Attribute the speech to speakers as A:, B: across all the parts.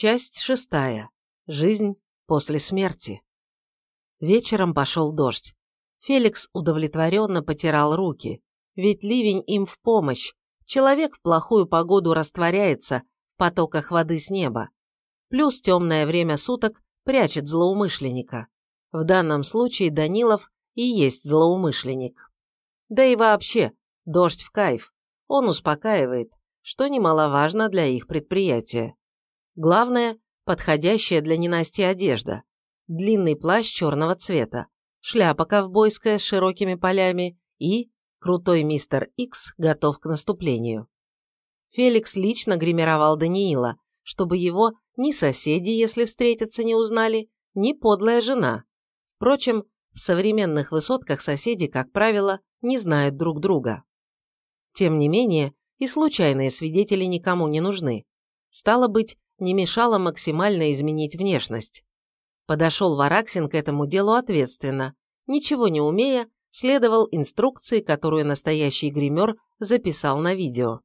A: Часть шестая. Жизнь после смерти. Вечером пошел дождь. Феликс удовлетворенно потирал руки, ведь ливень им в помощь. Человек в плохую погоду растворяется в потоках воды с неба. Плюс темное время суток прячет злоумышленника. В данном случае Данилов и есть злоумышленник. Да и вообще, дождь в кайф. Он успокаивает, что немаловажно для их предприятия. Главное – подходящая для ненасти одежда. Длинный плащ черного цвета, шляпа ковбойская с широкими полями и крутой мистер Икс готов к наступлению. Феликс лично гримировал Даниила, чтобы его ни соседи, если встретятся, не узнали, ни подлая жена. Впрочем, в современных высотках соседи, как правило, не знают друг друга. Тем не менее, и случайные свидетели никому не нужны. Стало быть, не мешало максимально изменить внешность. Подошел Вараксин к этому делу ответственно, ничего не умея, следовал инструкции, которую настоящий гример записал на видео.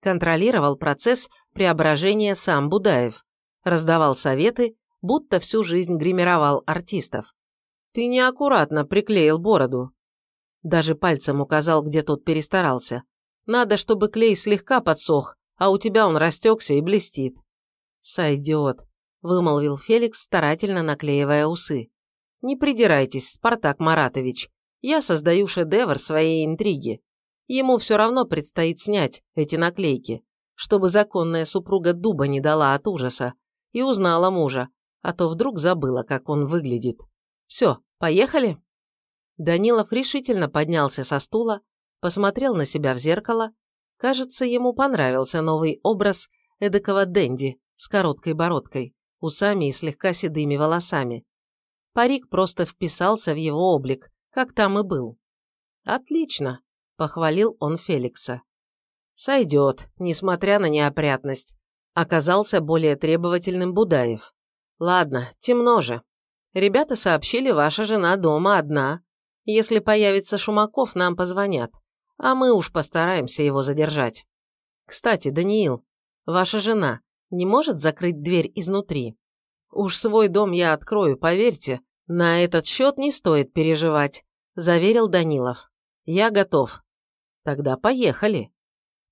A: Контролировал процесс преображения сам Будаев, раздавал советы, будто всю жизнь гримировал артистов. «Ты неаккуратно приклеил бороду». Даже пальцем указал, где тот перестарался. «Надо, чтобы клей слегка подсох, а у тебя он растекся и блестит». «Сойдет», – вымолвил Феликс, старательно наклеивая усы. «Не придирайтесь, Спартак Маратович. Я создаю шедевр своей интриги. Ему все равно предстоит снять эти наклейки, чтобы законная супруга дуба не дала от ужаса и узнала мужа, а то вдруг забыла, как он выглядит. Все, поехали?» Данилов решительно поднялся со стула, посмотрел на себя в зеркало. Кажется, ему понравился новый образ эдакого денди с короткой бородкой, усами и слегка седыми волосами. Парик просто вписался в его облик, как там и был. «Отлично», – похвалил он Феликса. «Сойдет, несмотря на неопрятность», – оказался более требовательным Будаев. «Ладно, темно же. Ребята сообщили, ваша жена дома одна. Если появится Шумаков, нам позвонят, а мы уж постараемся его задержать. Кстати, Даниил, ваша жена не может закрыть дверь изнутри? Уж свой дом я открою, поверьте, на этот счет не стоит переживать», – заверил Данилов. «Я готов». «Тогда поехали».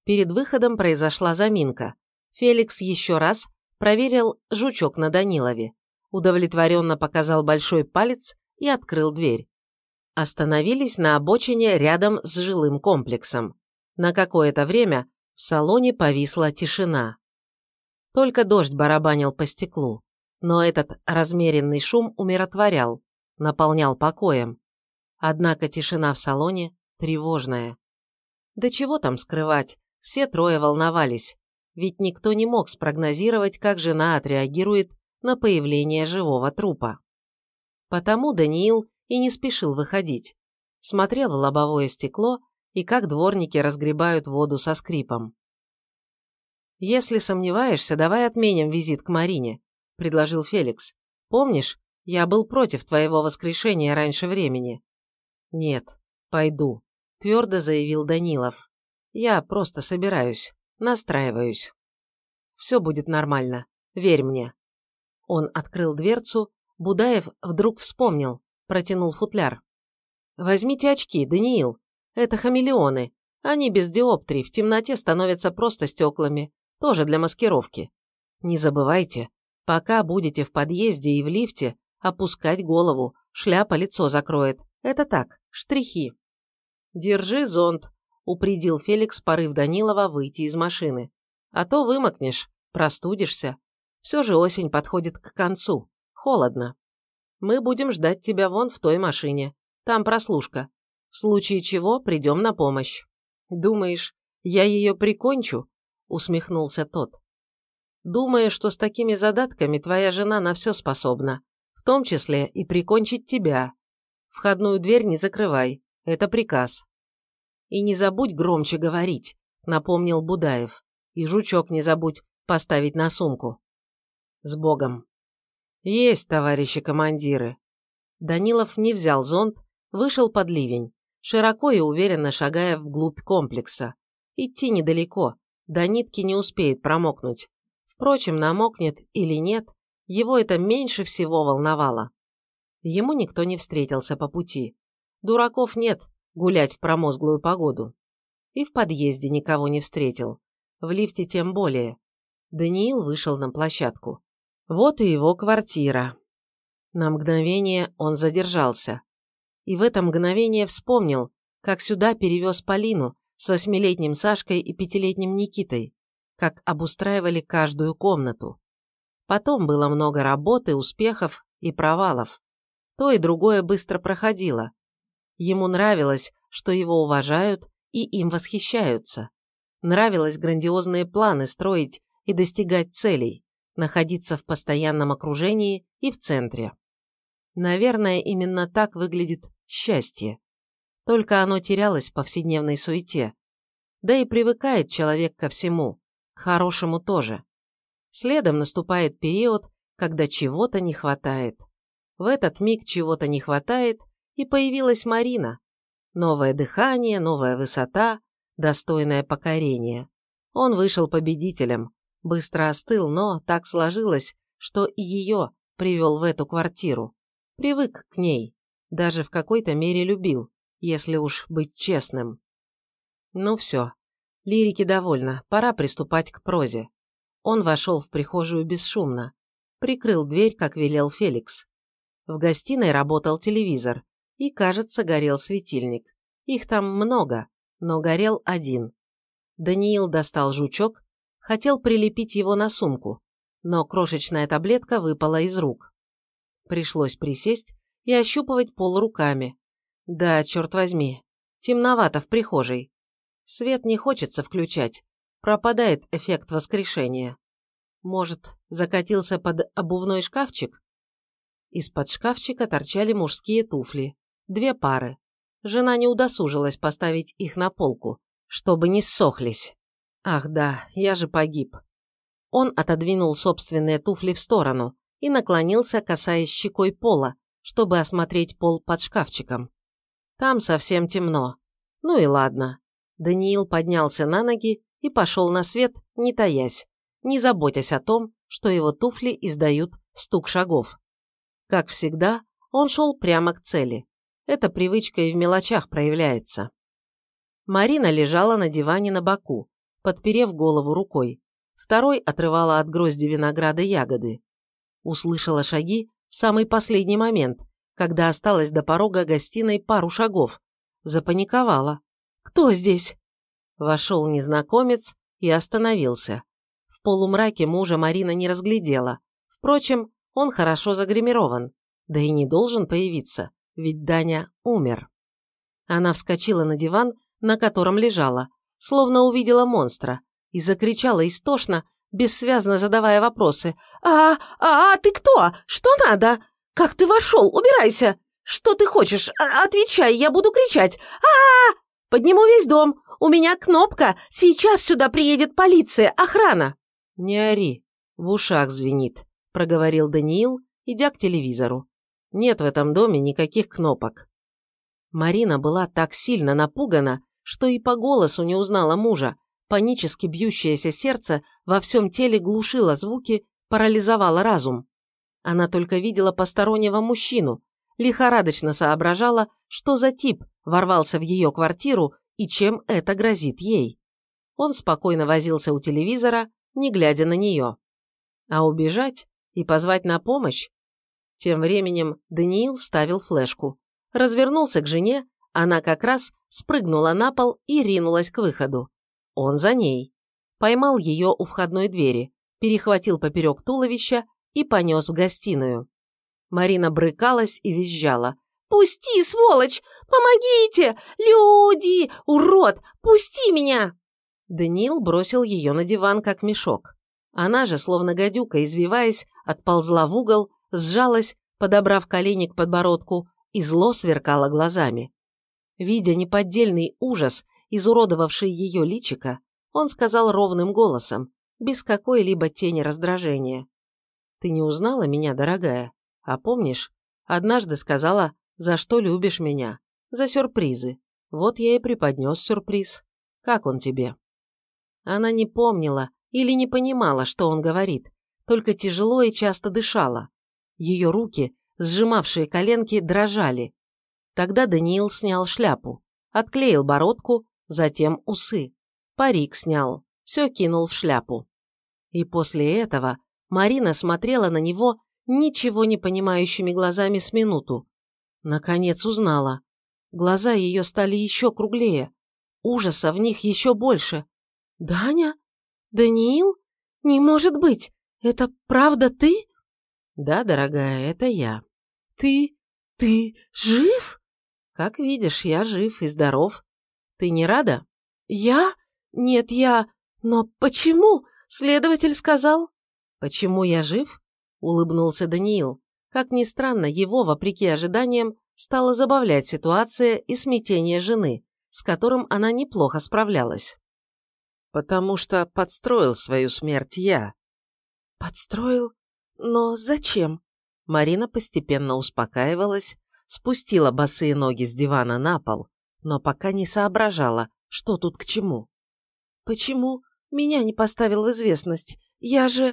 A: Перед выходом произошла заминка. Феликс еще раз проверил жучок на Данилове, удовлетворенно показал большой палец и открыл дверь. Остановились на обочине рядом с жилым комплексом. На какое-то время в салоне повисла тишина. Только дождь барабанил по стеклу но этот размеренный шум умиротворял, наполнял покоем. Однако тишина в салоне тревожная. Да чего там скрывать, все трое волновались, ведь никто не мог спрогнозировать, как жена отреагирует на появление живого трупа. Потому Даниил и не спешил выходить. Смотрел в лобовое стекло и как дворники разгребают воду со скрипом. «Если сомневаешься, давай отменим визит к Марине», – предложил Феликс. «Помнишь, я был против твоего воскрешения раньше времени?» «Нет, пойду», – твердо заявил Данилов. «Я просто собираюсь, настраиваюсь. Все будет нормально, верь мне». Он открыл дверцу, Будаев вдруг вспомнил, протянул футляр. «Возьмите очки, Даниил. Это хамелеоны. Они без диоптрий, в темноте становятся просто стеклами. Тоже для маскировки. Не забывайте, Пока будете в подъезде и в лифте, опускать голову, шляпа лицо закроет. Это так, штрихи. «Держи зонт», – упредил Феликс порыв Данилова выйти из машины. «А то вымокнешь, простудишься. Все же осень подходит к концу. Холодно. Мы будем ждать тебя вон в той машине. Там прослушка. В случае чего придем на помощь». «Думаешь, я ее прикончу?» – усмехнулся тот. Думаю, что с такими задатками твоя жена на все способна, в том числе и прикончить тебя. Входную дверь не закрывай, это приказ. И не забудь громче говорить, напомнил Будаев. И жучок не забудь поставить на сумку. С Богом. Есть, товарищи командиры. Данилов не взял зонт, вышел под ливень, широко и уверенно шагая вглубь комплекса. Идти недалеко, до нитки не успеет промокнуть. Впрочем, намокнет или нет, его это меньше всего волновало. Ему никто не встретился по пути. Дураков нет гулять в промозглую погоду. И в подъезде никого не встретил. В лифте тем более. Даниил вышел на площадку. Вот и его квартира. На мгновение он задержался. И в это мгновение вспомнил, как сюда перевез Полину с восьмилетним Сашкой и пятилетним Никитой, как обустраивали каждую комнату. Потом было много работы, успехов и провалов. То и другое быстро проходило. Ему нравилось, что его уважают и им восхищаются. Нравилось грандиозные планы строить и достигать целей, находиться в постоянном окружении и в центре. Наверное, именно так выглядит счастье. Только оно терялось в повседневной суете. Да и привыкает человек ко всему, к хорошему тоже. Следом наступает период, когда чего-то не хватает. В этот миг чего-то не хватает, и появилась Марина. Новое дыхание, новая высота, достойное покорение. Он вышел победителем, быстро остыл, но так сложилось, что и ее привел в эту квартиру. Привык к ней, даже в какой-то мере любил если уж быть честным. Ну все, лирики довольно, пора приступать к прозе. Он вошел в прихожую бесшумно, прикрыл дверь, как велел Феликс. В гостиной работал телевизор, и, кажется, горел светильник. Их там много, но горел один. Даниил достал жучок, хотел прилепить его на сумку, но крошечная таблетка выпала из рук. Пришлось присесть и ощупывать пол руками, да, черт возьми. Темновато в прихожей. Свет не хочется включать. Пропадает эффект воскрешения. Может, закатился под обувной шкафчик? Из-под шкафчика торчали мужские туфли. Две пары. Жена не удосужилась поставить их на полку, чтобы не ссохлись. Ах да, я же погиб. Он отодвинул собственные туфли в сторону и наклонился, касаясь щекой пола, чтобы осмотреть пол под шкафчиком. Там совсем темно. Ну и ладно. Даниил поднялся на ноги и пошел на свет, не таясь, не заботясь о том, что его туфли издают стук шагов. Как всегда, он шел прямо к цели. Эта привычка и в мелочах проявляется. Марина лежала на диване на боку, подперев голову рукой. Второй отрывала от грозди винограда ягоды. Услышала шаги в самый последний момент когда осталось до порога гостиной пару шагов. Запаниковала. «Кто здесь?» Вошел незнакомец и остановился. В полумраке мужа Марина не разглядела. Впрочем, он хорошо загримирован. Да и не должен появиться, ведь Даня умер. Она вскочила на диван, на котором лежала, словно увидела монстра, и закричала истошно, бессвязно задавая вопросы. «А, а, а ты кто? Что надо? «Как ты вошел? Убирайся! Что ты хочешь? А отвечай, я буду кричать! а а, -а! Подниму весь дом! У меня кнопка! Сейчас сюда приедет полиция, охрана!»
B: «Не ори, в ушах звенит», – проговорил Даниил, идя к телевизору. «Нет в этом доме никаких кнопок».
A: Марина была так сильно напугана, что и по голосу не узнала мужа. Панически бьющееся сердце во всем теле глушило звуки, парализовало разум. Она только видела постороннего мужчину, лихорадочно соображала, что за тип ворвался в ее квартиру и чем это грозит ей. Он спокойно возился у телевизора, не глядя на нее. А убежать и позвать на помощь? Тем временем Даниил ставил флешку. Развернулся к жене, она как раз спрыгнула на пол и ринулась к выходу. Он за ней. Поймал ее у входной двери, перехватил поперек туловища и понес в гостиную. Марина брыкалась и визжала. «Пусти, сволочь! Помогите! Люди! Урод! Пусти меня!» Даниил бросил ее на диван, как мешок. Она же, словно гадюка, извиваясь, отползла в угол, сжалась, подобрав колени к подбородку, и зло сверкала глазами. Видя неподдельный ужас, изуродовавший ее личико, он сказал ровным голосом, без какой-либо тени раздражения. Ты не узнала меня, дорогая? А помнишь, однажды сказала, за что любишь меня? За сюрпризы. Вот я и преподнес сюрприз. Как он тебе?» Она не помнила, или не понимала, что он говорит, только тяжело и часто дышала. Ее руки, сжимавшие коленки, дрожали. Тогда Даниил снял шляпу, отклеил бородку, затем усы. Парик снял, все кинул в шляпу. И после этого Марина смотрела на него ничего не понимающими глазами с минуту. Наконец узнала. Глаза ее стали еще круглее. Ужаса в них еще больше. «Даня? Даниил? Не может быть! Это правда ты?»
B: «Да, дорогая, это я».
A: «Ты... ты жив?»
B: «Как видишь, я жив и здоров. Ты не рада?»
A: «Я? Нет, я... Но почему? Следователь сказал...»
B: «Почему я жив?» – улыбнулся Даниил. Как ни странно, его, вопреки ожиданиям, стала забавлять ситуация и смятение жены, с которым она неплохо справлялась. «Потому что подстроил свою смерть я».
A: «Подстроил? Но зачем?»
B: Марина постепенно успокаивалась, спустила босые ноги с дивана на пол, но пока не соображала, что тут к чему.
A: «Почему меня не поставил в известность? Я же...»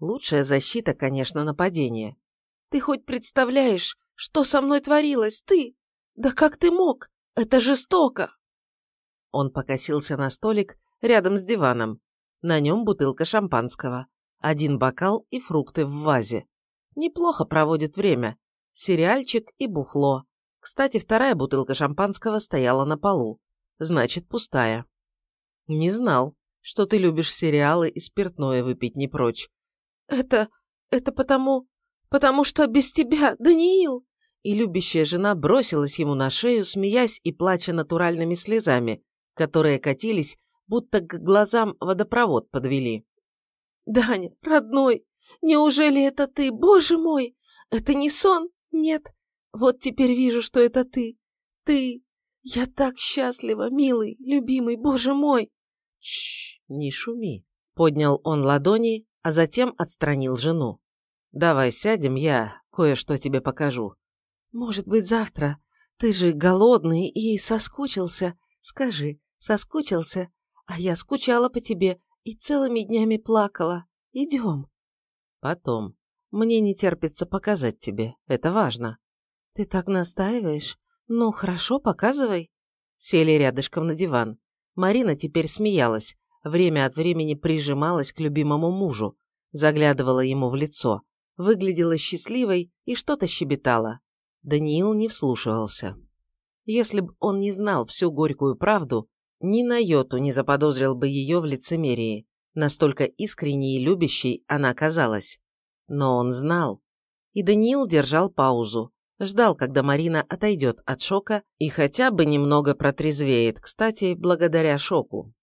B: Лучшая защита, конечно, нападение.
A: «Ты хоть представляешь, что со мной творилось, ты? Да как ты мог? Это жестоко!»
B: Он покосился на столик рядом с диваном. На нем бутылка шампанского, один бокал и фрукты в вазе. Неплохо проводит время. Сериальчик и бухло. Кстати, вторая бутылка шампанского стояла на полу. Значит, пустая. Не знал, что ты любишь сериалы и спиртное выпить не прочь.
A: «Это... это потому... потому что без тебя, Даниил!»
B: И любящая жена бросилась ему на шею, смеясь и плача натуральными слезами, которые катились, будто к глазам водопровод подвели.
A: «Даня, родной, неужели это ты, боже мой? Это не сон? Нет. Вот теперь вижу, что это ты. Ты. Я так счастлива, милый, любимый, боже мой!»
B: «Чш, не шуми!» Поднял он ладони, а затем отстранил жену. «Давай сядем, я кое-что тебе покажу».
A: «Может быть, завтра? Ты же голодный и соскучился. Скажи, соскучился? А я скучала по тебе и целыми днями плакала. Идем».
B: «Потом. Мне не терпится показать тебе. Это важно».
A: «Ты так настаиваешь? Ну, хорошо, показывай».
B: Сели рядышком на диван. Марина теперь смеялась, время от времени прижималась к любимому мужу, заглядывала ему в лицо, выглядела счастливой и что-то щебетала. Даниил не вслушивался. Если бы он не знал всю горькую правду, ни на йоту не заподозрил бы ее в лицемерии, настолько искренней и любящей она казалась. Но он знал. И Даниил держал паузу, ждал, когда Марина отойдет от шока и хотя бы немного протрезвеет, кстати, благодаря шоку.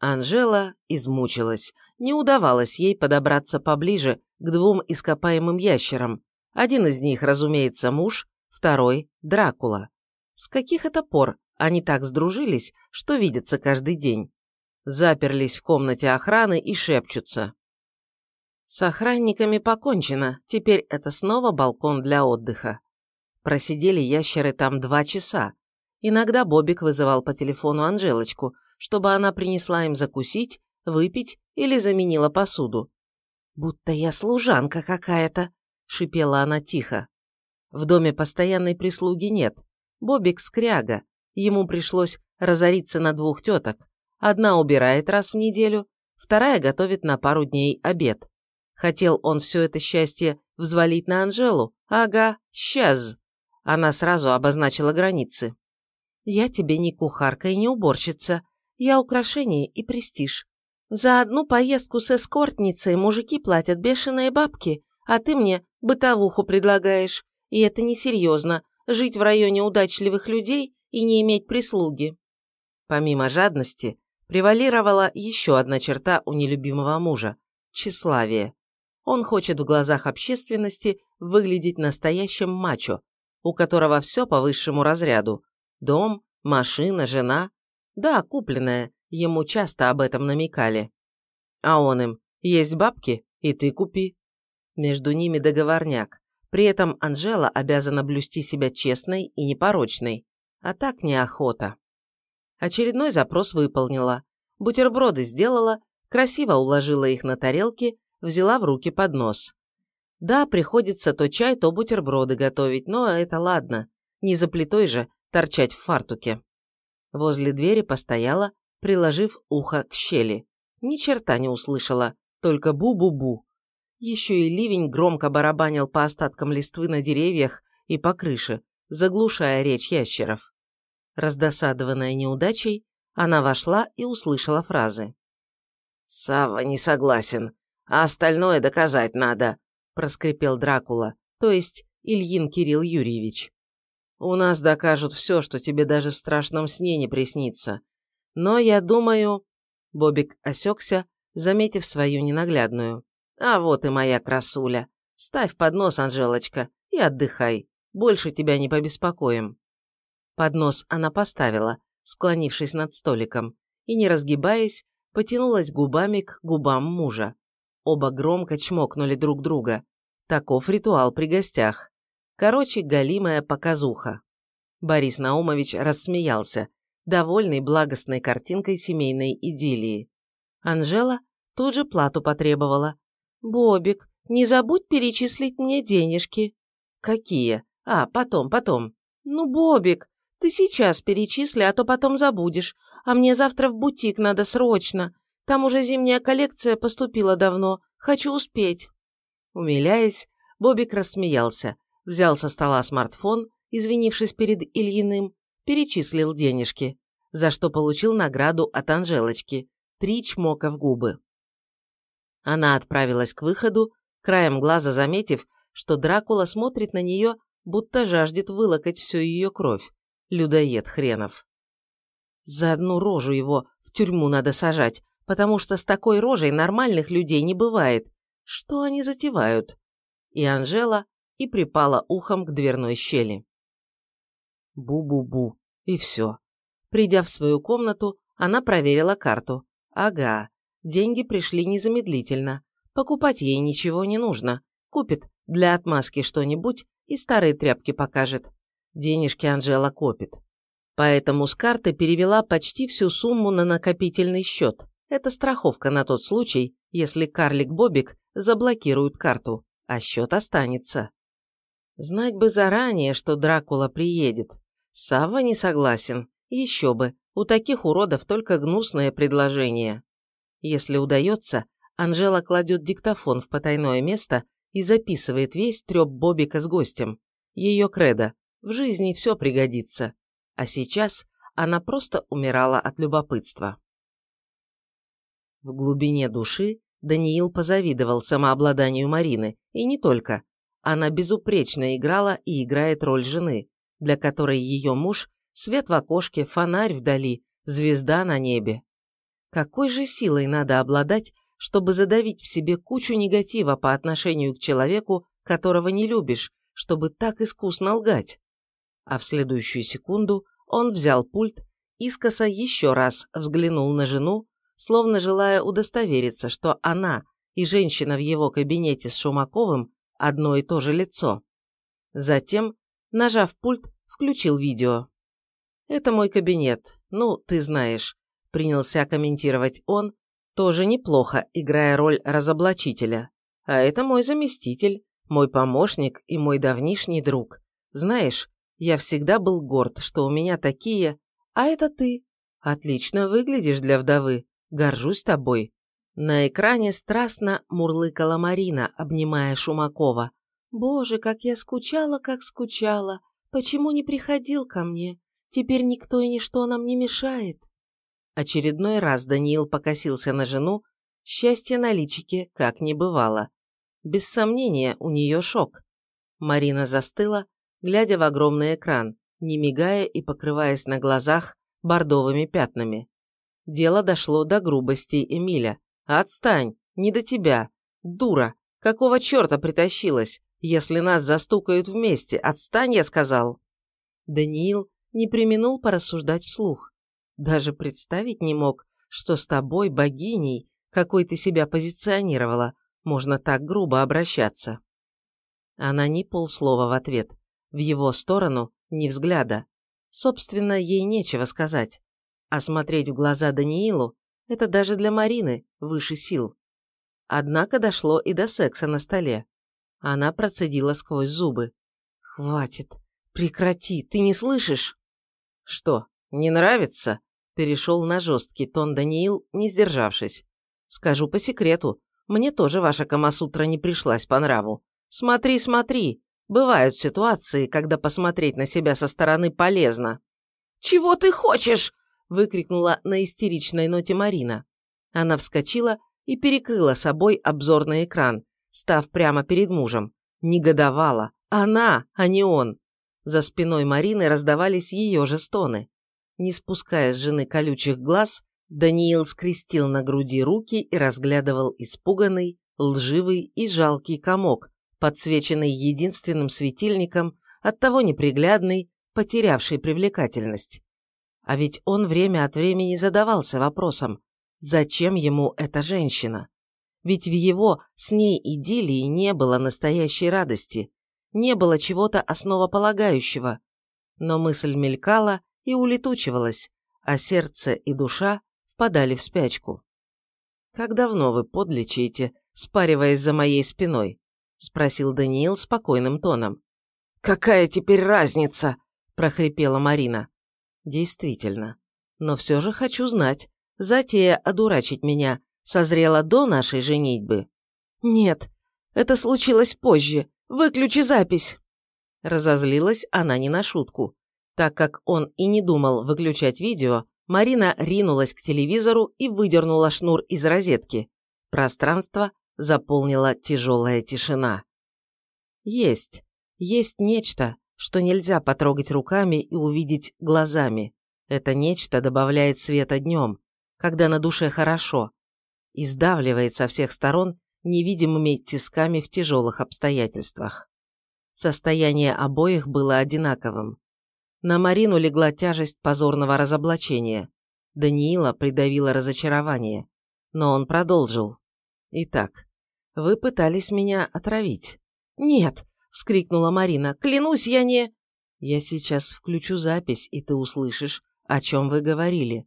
B: Анжела измучилась. Не удавалось ей подобраться поближе к двум ископаемым ящерам. Один из них, разумеется, муж, второй – Дракула. С каких это пор они так сдружились, что видятся каждый день? Заперлись в комнате охраны и шепчутся. С охранниками покончено, теперь это снова балкон для отдыха. Просидели ящеры там два часа. Иногда Бобик вызывал по телефону Анжелочку, чтобы она принесла им закусить, выпить или заменила посуду. «Будто я служанка какая-то», — шипела она тихо. В доме постоянной прислуги нет. Бобик скряга. Ему пришлось разориться на двух теток. Одна убирает раз в неделю, вторая готовит на пару дней обед. Хотел он все это счастье взвалить на Анжелу. Ага, сейчас. Она сразу обозначила границы. «Я тебе не кухарка и не уборщица. Я украшение и престиж. За одну поездку с эскортницей мужики платят бешеные бабки, а ты мне бытовуху предлагаешь. И это несерьезно, жить в районе удачливых людей и не иметь прислуги. Помимо жадности, превалировала еще одна черта у нелюбимого мужа – тщеславие. Он хочет в глазах общественности выглядеть настоящим мачо, у которого все по высшему разряду – дом, машина, жена, да, купленная, ему часто об этом намекали. А он им, есть бабки, и ты купи. Между ними договорняк. При этом Анжела обязана блюсти себя честной и непорочной, а так неохота. Очередной запрос выполнила.
A: Бутерброды сделала, красиво уложила их на тарелки, взяла в руки поднос. Да, приходится то чай, то бутерброды готовить, но это ладно. Не за плитой же торчать в фартуке. Возле двери постояла, приложив ухо к щели. Ни черта не услышала, только бу-бу-бу. Еще и ливень громко барабанил по остаткам листвы на деревьях и по крыше, заглушая речь ящеров. Раздосадованная неудачей, она вошла и услышала фразы.
B: «Савва не согласен, а остальное доказать надо», – проскрипел Дракула, то есть Ильин Кирилл Юрьевич. «У нас докажут все, что тебе даже в страшном сне не приснится. Но я думаю...» Бобик осекся, заметив свою ненаглядную. «А вот и моя красуля. Ставь поднос, Анжелочка, и отдыхай. Больше тебя не побеспокоим». Поднос она поставила, склонившись над столиком, и, не разгибаясь, потянулась губами к губам мужа. Оба громко чмокнули друг друга. Таков ритуал при гостях. Короче, галимая показуха. Борис Наумович рассмеялся, довольный благостной картинкой семейной идиллии. Анжела тут же плату потребовала. «Бобик, не забудь перечислить мне денежки». «Какие? А, потом, потом». «Ну, Бобик, ты сейчас перечисли, а то потом забудешь. А мне завтра в бутик надо срочно. Там уже зимняя коллекция поступила давно. Хочу успеть». Умиляясь, Бобик рассмеялся, взял со стола смартфон, извинившись перед Ильиным, перечислил денежки, за что получил награду от Анжелочки – три чмока в губы. Она отправилась к выходу, краем глаза заметив, что Дракула смотрит на нее, будто жаждет вылокать всю ее кровь. Людоед хренов. За одну рожу его в тюрьму надо сажать, потому что с такой рожей нормальных людей не бывает. Что они затевают? И Анжела и припала ухом к дверной щели. Бу-бу-бу. И все. Придя в свою комнату, она проверила карту. Ага, деньги пришли незамедлительно. Покупать ей ничего не нужно. Купит для отмазки что-нибудь и старые тряпки покажет. Денежки Анжела копит. Поэтому с карты перевела почти всю сумму на накопительный счет. Это страховка на тот случай, если карлик Бобик заблокирует карту, а счет останется. Знать бы заранее, что Дракула приедет. Савва не согласен. Еще бы, у таких уродов только гнусное предложение. Если удается, Анжела кладет диктофон в потайное место и записывает весь треп Бобика с гостем. Ее кредо. В жизни все пригодится. А сейчас она просто умирала от любопытства. В глубине души Даниил позавидовал самообладанию Марины, и не только. Она безупречно играла и играет роль жены, для которой ее муж – свет в окошке, фонарь вдали, звезда на небе. Какой же силой надо обладать, чтобы задавить в себе кучу негатива по отношению к человеку, которого не любишь, чтобы так искусно лгать? а в следующую секунду он взял пульт, искоса еще раз взглянул на жену, словно желая удостовериться, что она и женщина в его кабинете с Шумаковым одно и то же лицо. Затем, нажав пульт, включил видео. «Это мой кабинет, ну, ты знаешь», – принялся комментировать он, тоже неплохо, играя роль разоблачителя. «А это мой заместитель, мой помощник и мой давнишний друг. Знаешь, я всегда был горд, что у меня такие... А это ты. Отлично выглядишь для вдовы. Горжусь тобой». На экране страстно мурлыкала Марина, обнимая Шумакова. «Боже, как я скучала, как скучала! Почему не приходил ко мне? Теперь никто и ничто нам не мешает!» Очередной раз Даниил покосился на жену, счастье на личике как не бывало. Без сомнения, у нее шок. Марина застыла, глядя в огромный экран, не мигая и покрываясь на глазах бордовыми пятнами. Дело дошло до грубости Эмиля. «Отстань! Не до тебя! Дура! Какого черта притащилась? Если нас застукают вместе, отстань, я сказал!» Даниил не применул порассуждать вслух. Даже представить не мог, что с тобой, богиней, какой ты себя позиционировала, можно так грубо обращаться. Она ни полслова в ответ, в его сторону ни взгляда. Собственно, ей нечего сказать. А смотреть в глаза Даниилу –
A: Это даже для Марины выше сил. Однако дошло и до секса на столе. Она процедила сквозь зубы. «Хватит! Прекрати! Ты не слышишь?» «Что, не нравится?» Перешел на жесткий тон Даниил, не сдержавшись. «Скажу по секрету, мне тоже ваша Камасутра не пришлась по нраву. Смотри, смотри! Бывают ситуации, когда посмотреть на себя со стороны полезно». «Чего ты хочешь?» – выкрикнула на истеричной ноте Марина. Она вскочила и перекрыла собой обзорный экран, став прямо перед мужем. Негодовала. Она, а не он. За спиной Марины раздавались ее же стоны. Не спуская с жены колючих глаз, Даниил скрестил на груди руки и разглядывал испуганный, лживый и жалкий комок, подсвеченный единственным светильником, оттого неприглядный, потерявший привлекательность. А ведь он время от времени задавался вопросом, зачем ему эта женщина? Ведь в его с ней идиллии не было настоящей радости, не было чего-то основополагающего. Но мысль мелькала и улетучивалась, а сердце и душа впадали в спячку. «Как давно вы подлечите, спариваясь за моей спиной?» – спросил Даниил спокойным тоном. «Какая теперь разница?» – прохрипела Марина. «Действительно. Но все же хочу знать, затея одурачить меня созрела до нашей женитьбы?» «Нет, это случилось позже. Выключи запись!» Разозлилась она не на шутку. Так как он и не думал выключать видео, Марина ринулась к телевизору и выдернула шнур из розетки. Пространство заполнила тяжелая тишина. Есть, есть нечто, что нельзя потрогать руками и увидеть глазами. Это нечто добавляет света днем, когда на душе хорошо, и сдавливает со всех сторон невидимыми тисками в тяжелых обстоятельствах. Состояние обоих было одинаковым. На Марину легла тяжесть позорного разоблачения. Даниила придавило разочарование. Но он продолжил. «Итак, вы пытались меня отравить». «Нет!» – вскрикнула Марина. «Клянусь, я не...» «Я сейчас включу запись, и ты услышишь, о чем вы говорили.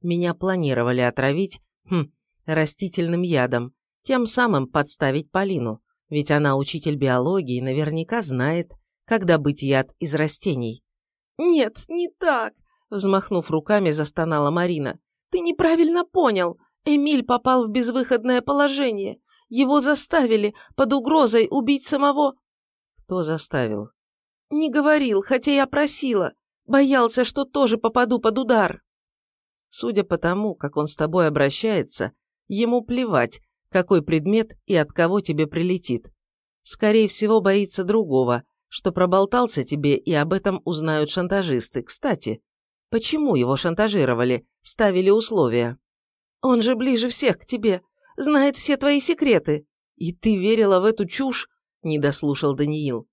A: Меня планировали отравить, хм, растительным ядом, тем самым подставить Полину, ведь она учитель биологии наверняка знает, как добыть яд из растений. «Нет, не так!» – взмахнув руками, застонала Марина. «Ты неправильно понял. Эмиль попал в безвыходное положение. Его заставили под угрозой убить самого...» «Кто заставил?» «Не говорил, хотя я просила. Боялся, что тоже попаду под удар». «Судя по тому, как он с тобой обращается, ему плевать, какой предмет и от кого тебе прилетит. Скорее всего, боится другого, что проболтался тебе, и об этом узнают шантажисты. Кстати, почему его шантажировали, ставили условия? Он же ближе всех к тебе, знает все твои секреты. И ты верила в эту чушь? Не дослушал Даниил.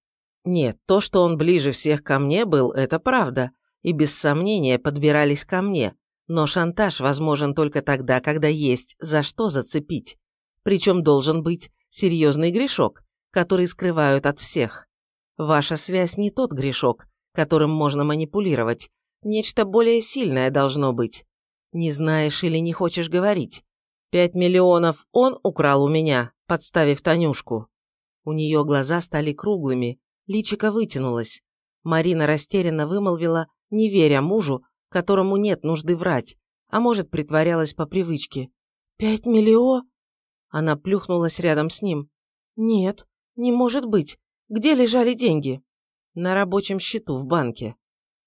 A: Нет, то, что он ближе всех ко мне был, это правда, и без сомнения подбирались ко мне. Но шантаж возможен только тогда, когда есть за что зацепить. Причем должен быть серьезный грешок, который скрывают от всех. Ваша связь не тот грешок, которым можно манипулировать. Нечто более сильное должно быть. Не знаешь или не хочешь говорить. Пять миллионов он украл у меня, подставив Танюшку. У нее глаза стали круглыми, личико вытянулось. Марина растерянно вымолвила, не веря мужу, которому нет нужды врать, а может, притворялась по привычке. «Пять миллио?» Она плюхнулась рядом с ним. «Нет, не может быть. Где лежали деньги? На рабочем счету в банке.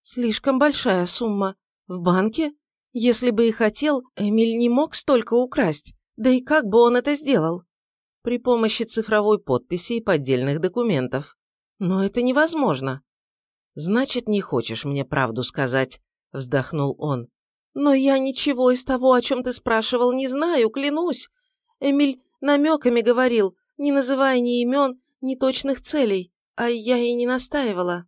A: Слишком большая сумма. В банке? Если бы и хотел, Эмиль не мог столько украсть. Да и как бы он это сделал? При помощи цифровой подписи и поддельных документов. Но это невозможно. Значит, не хочешь мне правду сказать, вздохнул он. Но я ничего из того, о чем ты спрашивал, не знаю, клянусь. Эмиль намеками говорил, не называя ни имен, неточных целей, а я и не настаивала».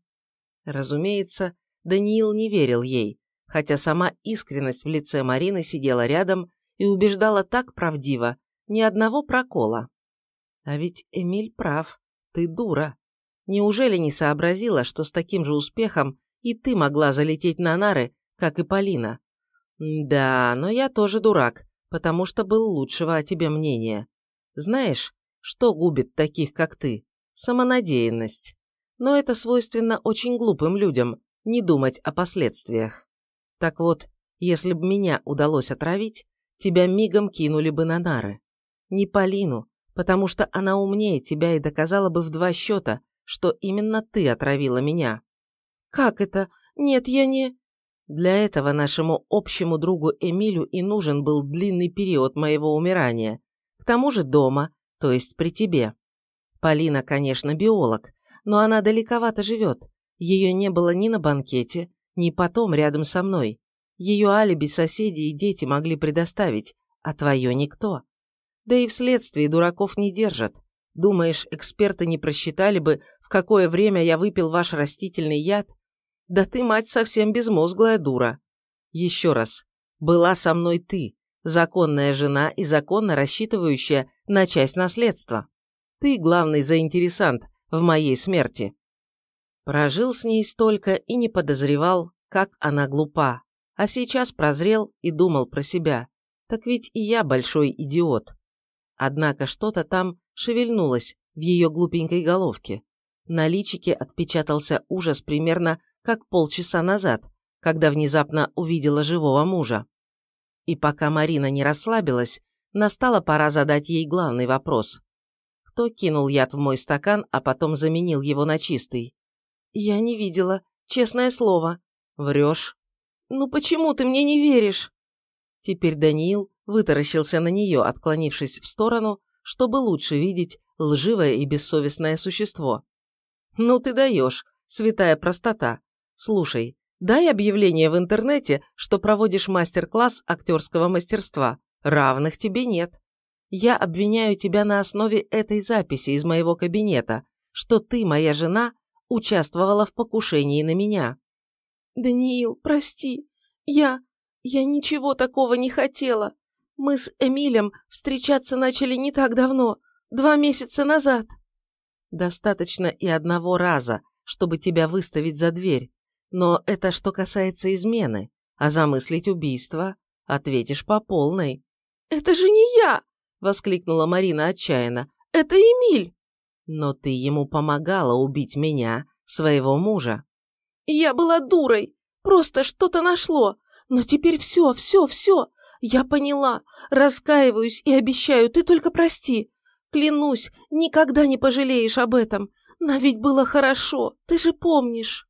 A: Разумеется, Даниил не верил ей, хотя сама искренность в лице Марины сидела рядом и убеждала так правдиво, ни одного прокола. А ведь Эмиль прав, ты дура. Неужели не сообразила, что с таким же успехом и ты могла залететь на нары, как и Полина? Да, но я тоже дурак, потому что был лучшего о тебе мнения. Знаешь, что губит таких, как ты? Самонадеянность. Но это свойственно очень глупым людям, не думать о последствиях. Так вот, если бы меня удалось отравить, тебя мигом кинули бы на нары. Не Полину, потому что она умнее тебя и доказала бы в два счета, что именно ты отравила меня. Как это? Нет, я не... Для этого нашему общему другу Эмилю и нужен был длинный период моего умирания. К тому же дома, то есть при тебе. Полина, конечно, биолог, но она далековато живет. Ее не было ни на банкете, ни потом рядом со мной. Ее алиби соседи и дети могли предоставить, а твое никто. Да и в следствии дураков не держат. Думаешь, эксперты не просчитали бы, в какое время я выпил ваш растительный яд? Да ты, мать, совсем безмозглая дура. Еще раз. Была со мной ты, законная жена и законно рассчитывающая на часть наследства. Ты главный заинтересант в моей смерти. Прожил с ней столько и не подозревал, как она глупа. А сейчас прозрел и думал про себя. Так ведь и я большой идиот. Однако что-то там шевельнулось в ее глупенькой головке. На личике отпечатался ужас примерно как полчаса назад, когда внезапно увидела живого мужа. И пока Марина не расслабилась, настала пора задать ей главный вопрос. Кто кинул яд в мой стакан, а потом заменил его на чистый? Я не видела, честное слово. Врешь. Ну почему ты мне не веришь? Теперь Даниил вытаращился на нее, отклонившись в сторону, чтобы лучше видеть лживое и бессовестное существо. «Ну ты даешь, святая простота. Слушай, дай объявление в интернете, что проводишь мастер-класс актерского мастерства. Равных тебе нет. Я обвиняю тебя на основе этой записи из моего кабинета, что ты, моя жена, участвовала в покушении на меня». «Даниил, прости. Я... я ничего такого не хотела. Мы с Эмилем встречаться начали не так давно, два месяца назад». «Достаточно и одного раза, чтобы тебя выставить за дверь. Но это что касается измены, а замыслить убийство ответишь по полной». «Это же не я!» – воскликнула Марина отчаянно. «Это Эмиль!» «Но ты ему помогала убить меня, своего мужа». «Я была дурой, просто что-то нашло. Но теперь все, все, все. Я поняла, раскаиваюсь и обещаю, ты только прости. Клянусь, никогда не пожалеешь об этом. Но ведь было хорошо, ты же помнишь.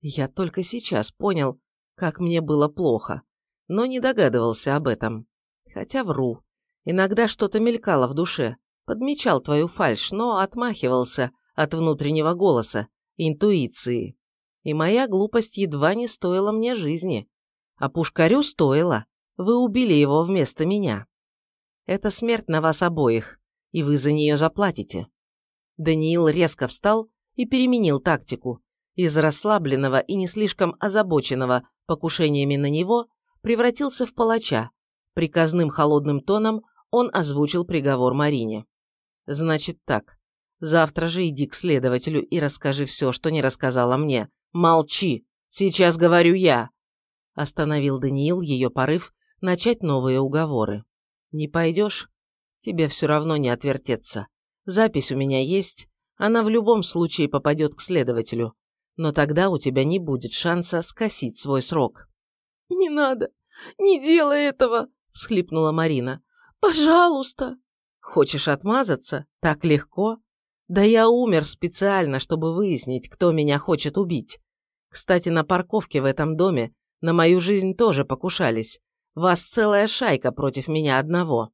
A: Я только сейчас понял, как мне было плохо, но не догадывался об этом. Хотя вру. Иногда что-то мелькало в душе, подмечал твою фальшь, но отмахивался от внутреннего голоса, интуиции. И моя глупость едва не стоила мне жизни. А пушкарю стоила. Вы убили его вместо меня. Это смерть на вас обоих, и вы за нее заплатите». Даниил резко встал и переменил тактику. Из расслабленного и не слишком озабоченного покушениями на него превратился в палача. Приказным холодным тоном он озвучил приговор Марине. «Значит так. Завтра же иди к следователю и расскажи все, что не рассказала мне. Молчи! Сейчас говорю я!» Остановил Даниил ее порыв начать новые уговоры. Не пойдешь? Тебе все равно не отвертеться. Запись у меня есть, она в любом случае попадет к следователю, но тогда у тебя не будет шанса скосить свой срок. «Не надо, не делай этого!» – всхлипнула Марина. «Пожалуйста!» «Хочешь отмазаться? Так легко?» «Да я умер специально, чтобы выяснить, кто меня хочет убить. Кстати, на парковке в этом доме на мою жизнь тоже покушались, вас целая шайка против меня одного.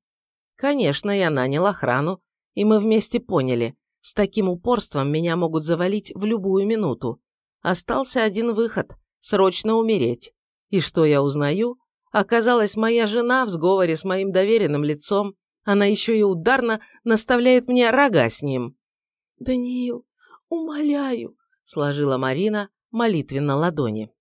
A: Конечно, я нанял охрану, и мы вместе поняли, с таким упорством меня могут завалить в любую минуту. Остался один выход – срочно умереть. И что я узнаю? Оказалось, моя жена в сговоре с моим доверенным лицом, она еще и ударно наставляет мне рога с ним. «Даниил, умоляю», – сложила Марина молитвенно ладони.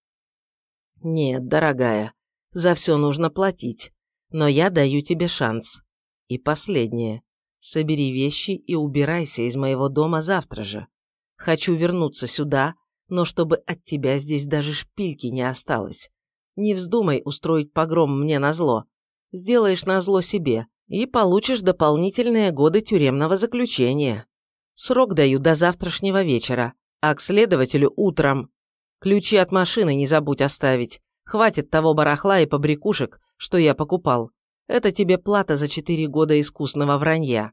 A: «Нет, дорогая, за все нужно платить. Но я даю тебе шанс. И последнее. Собери вещи и убирайся из моего дома завтра же. Хочу вернуться сюда, но чтобы от тебя здесь даже шпильки не осталось. Не вздумай устроить погром мне на зло. сделаешь назло себе и получишь дополнительные годы тюремного заключения. Срок даю до завтрашнего вечера, а к следователю утром. Ключи от машины не забудь оставить. Хватит того барахла и побрякушек, что я покупал. Это тебе плата за четыре года искусного вранья.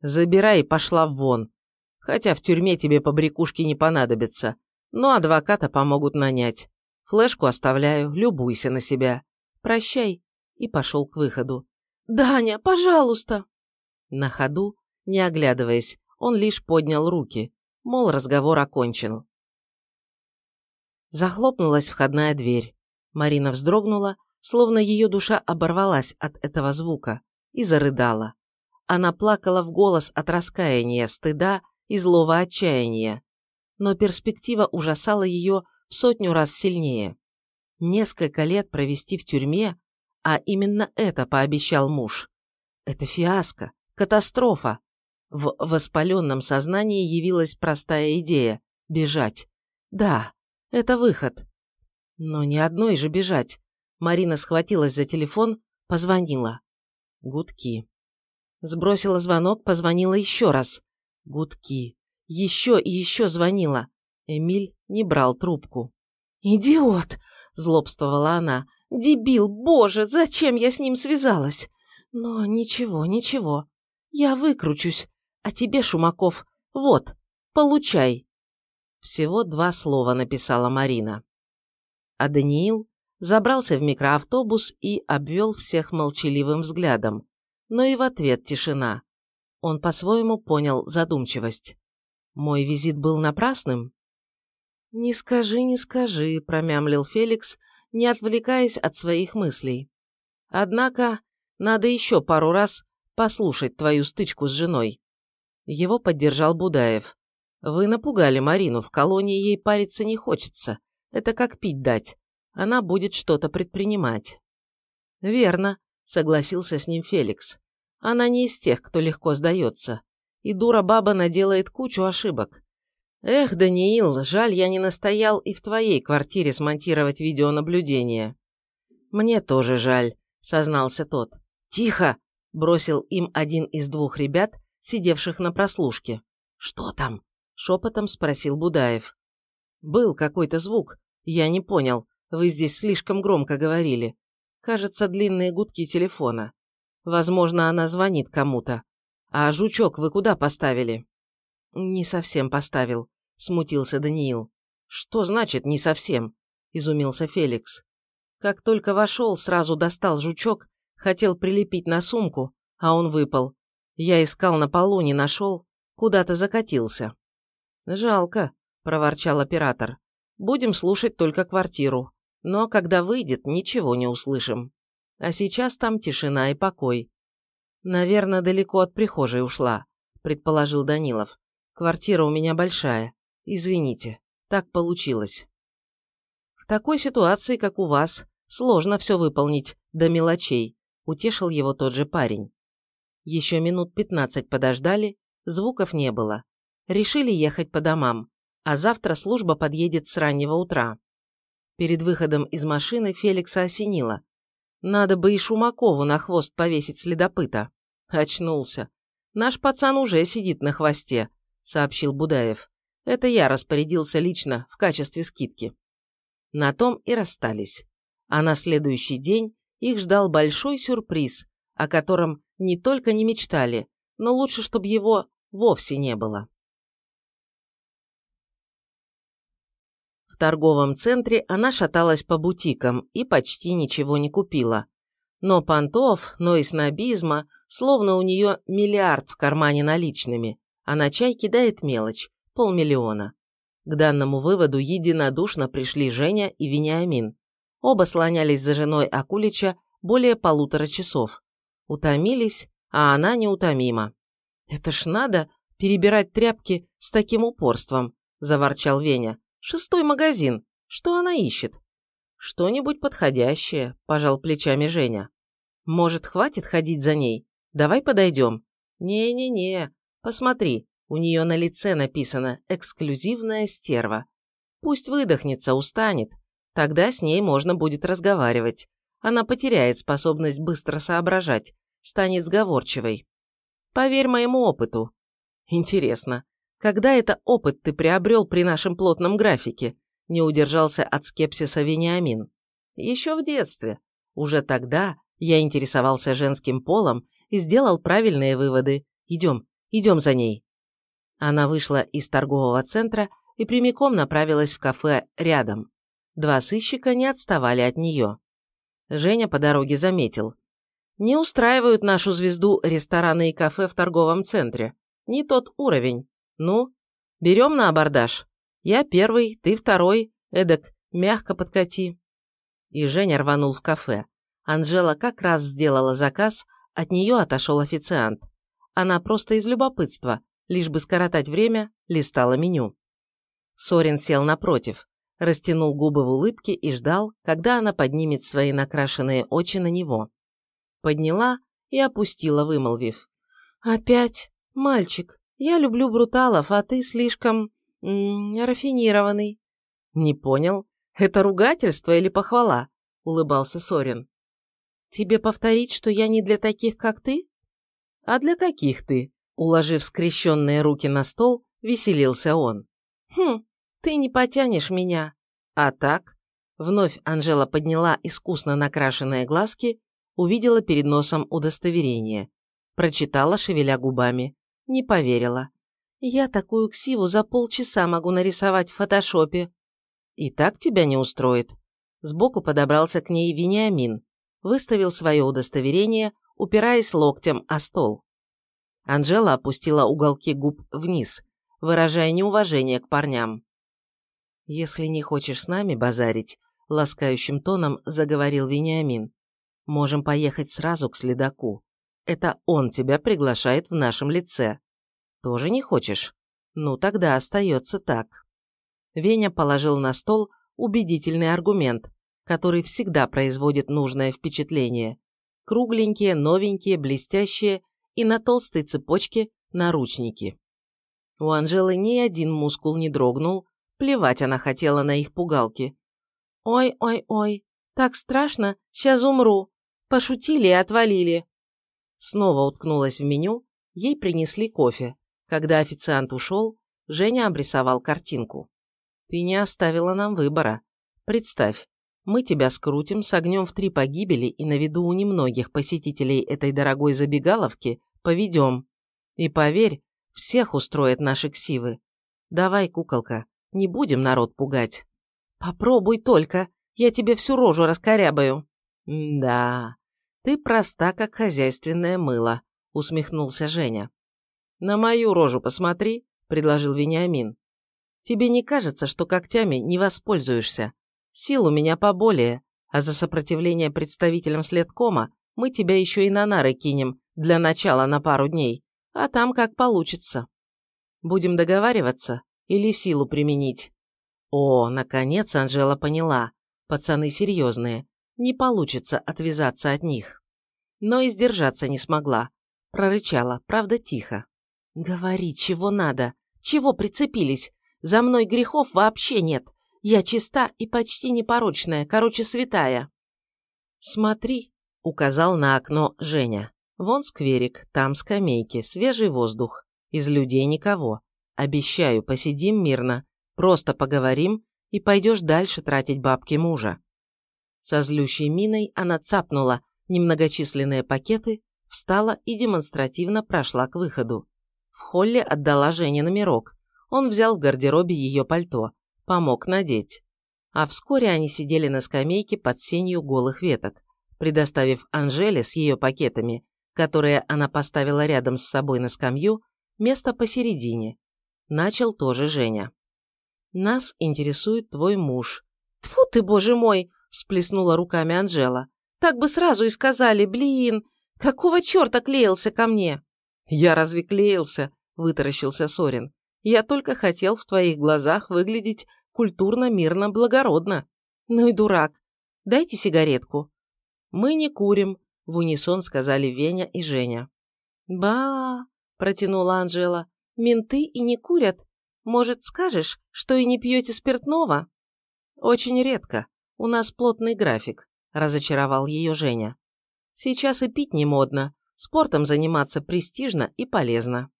A: Забирай и пошла вон. Хотя в тюрьме тебе побрякушки не понадобятся, но адвоката помогут нанять. Флешку оставляю, любуйся на себя. Прощай. И пошел к выходу. «Даня, пожалуйста!» На ходу, не оглядываясь, он лишь поднял руки, мол, разговор окончен. Захлопнулась входная дверь. Марина вздрогнула, словно ее душа оборвалась от этого звука, и зарыдала. Она плакала в голос от раскаяния, стыда и злого отчаяния. Но перспектива ужасала ее в сотню раз сильнее. Несколько лет провести в тюрьме, а именно это пообещал муж. Это фиаско, катастрофа. В воспаленном сознании явилась простая идея – бежать. Да, это выход. Но не одной же бежать. Марина схватилась за телефон, позвонила. Гудки. Сбросила звонок, позвонила еще раз. Гудки. Еще и еще звонила. Эмиль не брал трубку. «Идиот!» – злобствовала она. «Дебил! Боже, зачем я с ним связалась? Но ничего, ничего. Я выкручусь. А тебе, Шумаков, вот, получай!» Всего два слова написала Марина. А Даниил забрался в микроавтобус и обвел всех молчаливым взглядом. Но и в ответ тишина. Он по-своему понял задумчивость. Мой визит был напрасным? «Не скажи, не скажи», – промямлил Феликс, не отвлекаясь от своих мыслей. «Однако надо еще пару раз послушать твою стычку с женой». Его поддержал Будаев. Вы напугали Марину, в колонии ей париться не хочется. Это как пить дать. Она будет что-то предпринимать. Верно, согласился с ним Феликс. Она не из тех, кто легко сдается. И дура баба наделает кучу ошибок. Эх, Даниил, жаль, я не настоял и в твоей квартире смонтировать видеонаблюдение. Мне тоже жаль, сознался тот. Тихо! бросил им один из двух ребят, сидевших на прослушке. Что там? Шепотом спросил Будаев. «Был какой-то звук. Я не понял. Вы здесь слишком громко говорили. Кажется, длинные гудки телефона. Возможно, она звонит кому-то. А жучок вы куда поставили?» «Не совсем поставил», – смутился Даниил. «Что значит «не совсем»?» – изумился Феликс. Как только вошел, сразу достал жучок, хотел прилепить на сумку, а он выпал. Я искал на полу, не нашел, куда-то закатился. «Жалко», – проворчал оператор. «Будем слушать только квартиру. Но когда выйдет, ничего не услышим. А сейчас там тишина и покой». «Наверное, далеко от прихожей ушла», – предположил Данилов. «Квартира у меня большая. Извините, так получилось». «В такой ситуации, как у вас, сложно все выполнить до мелочей», – утешил его тот же парень. Еще минут пятнадцать подождали, звуков не было решили ехать по домам, а завтра служба подъедет с раннего утра. Перед выходом из машины Феликса осенило. Надо бы и Шумакову на хвост повесить следопыта. Очнулся. Наш пацан уже сидит на хвосте, сообщил Будаев. Это я распорядился лично в качестве скидки. На том и расстались. А на следующий день их ждал большой сюрприз, о котором не только не мечтали, но лучше, чтобы его вовсе не было. Торговом центре она шаталась по бутикам и почти ничего не купила. Но понтов, но и снобизма, словно у нее миллиард в кармане наличными, а на чай кидает мелочь – полмиллиона. К данному выводу единодушно пришли Женя и Вениамин. Оба слонялись за женой Акулича более полутора часов. Утомились, а она неутомима. «Это ж надо перебирать тряпки с таким упорством», – заворчал Веня. Шестой магазин. Что она ищет? Что-нибудь подходящее, пожал плечами Женя. Может, хватит ходить за ней? Давай подойдем. Не-не-не, посмотри, у нее на лице написано «эксклюзивная стерва». Пусть выдохнется, устанет. Тогда с ней можно будет разговаривать. она потеряет способность быстро соображать, станет сговорчивой. Поверь моему опыту. Интересно, когда это опыт ты приобрел при нашем плотном графике? Не удержался от скепсиса Вениамин. Еще в детстве. Уже тогда я интересовался женским полом и сделал правильные выводы. Идем, идем за ней. Она вышла из торгового центра и прямиком направилась в кафе рядом. Два сыщика не отставали от нее. Женя по дороге заметил. Не устраивают нашу звезду рестораны и кафе в торговом центре. Не тот уровень. Ну, берем на абордаж. Я первый, ты второй, эдак, мягко подкати. И Женя рванул в кафе. Анжела как раз сделала заказ, от нее отошел официант. Она просто из любопытства, лишь бы скоротать время, листала меню. Сорин сел напротив, растянул губы в улыбке и ждал, когда она поднимет свои накрашенные очи на него. Подняла и опустила, вымолвив. «Опять? Мальчик, я люблю бруталов, а ты слишком... М -м, рафинированный». «Не понял, это ругательство или похвала?» – улыбался Сорин. «Тебе повторить, что я не для таких, как ты?» «А для каких ты?» – уложив скрещенные руки на стол, веселился он. «Хм, ты не потянешь меня». «А так?» Вновь Анжела подняла искусно накрашенные глазки увидела перед носом удостоверение. Прочитала, шевеля губами. Не поверила. «Я такую ксиву за полчаса могу нарисовать в фотошопе». «И так тебя не устроит?» Сбоку подобрался к ней Вениамин. Выставил свое удостоверение, упираясь локтем о стол. Анжела опустила уголки губ вниз, выражая неуважение к парням. «Если не хочешь с нами базарить», — ласкающим тоном заговорил Вениамин, Можем поехать сразу к следаку. Это он тебя приглашает в нашем лице. Тоже не хочешь? Ну, тогда остается так. Веня положил на стол убедительный аргумент, который всегда производит нужное впечатление. Кругленькие, новенькие, блестящие и на толстой цепочке наручники. У Анжелы ни один мускул не дрогнул, плевать она хотела на их пугалки. «Ой-ой-ой, так страшно, сейчас умру. Пошутили и отвалили. Снова уткнулась в меню, ей принесли кофе. Когда официант ушел, Женя обрисовал картинку. «Ты не оставила нам выбора. Представь, мы тебя скрутим, согнем в три погибели и на виду у немногих посетителей этой дорогой забегаловки поведем. И поверь, всех устроят наши ксивы. Давай, куколка, не будем народ пугать. Попробуй только, я тебе всю рожу раскорябаю. да, «Ты проста, как хозяйственное мыло», – усмехнулся Женя. «На мою рожу посмотри», – предложил Вениамин. «Тебе не кажется, что когтями не воспользуешься? Сил у меня поболее, а за сопротивление представителям следкома мы тебя еще и на нары кинем для начала на пару дней, а там как получится. Будем договариваться или силу применить?» О, наконец Анжела поняла. Пацаны серьезные не получится отвязаться от них. Но и сдержаться не смогла. Прорычала, правда, тихо. «Говори, чего надо. Чего прицепились? За мной грехов вообще нет. Я чиста и почти непорочная, короче, святая». «Смотри», — указал на окно Женя. «Вон скверик, там скамейки, свежий воздух. Из людей никого. Обещаю, посидим мирно, просто поговорим и пойдешь дальше тратить бабки мужа. Со злющей миной она цапнула немногочисленные пакеты, встала и демонстративно прошла к выходу. В холле отдала Жене номерок. Он взял в гардеробе ее пальто, помог надеть. А вскоре они сидели на скамейке под сенью голых веток, предоставив Анжеле с ее пакетами, которые она поставила рядом с собой на скамью, место посередине. Начал тоже Женя. «Нас интересует твой муж». «Тьфу ты, боже мой!» Всплеснула руками Анжела. «Так бы сразу и сказали, блин, какого черта клеился ко мне?» «Я разве клеился?» – вытаращился Сорин. «Я только хотел в твоих глазах выглядеть культурно, мирно, благородно. Ну и дурак. Дайте сигаретку». «Мы не курим», – в унисон сказали Веня и Женя. «Ба!» – протянула Анжела. «Менты и не курят. Может, скажешь, что и не пьете спиртного?» «Очень редко», у нас плотный график. – разочаровал ее Женя. «Сейчас и пить не модно, спортом заниматься престижно и полезно».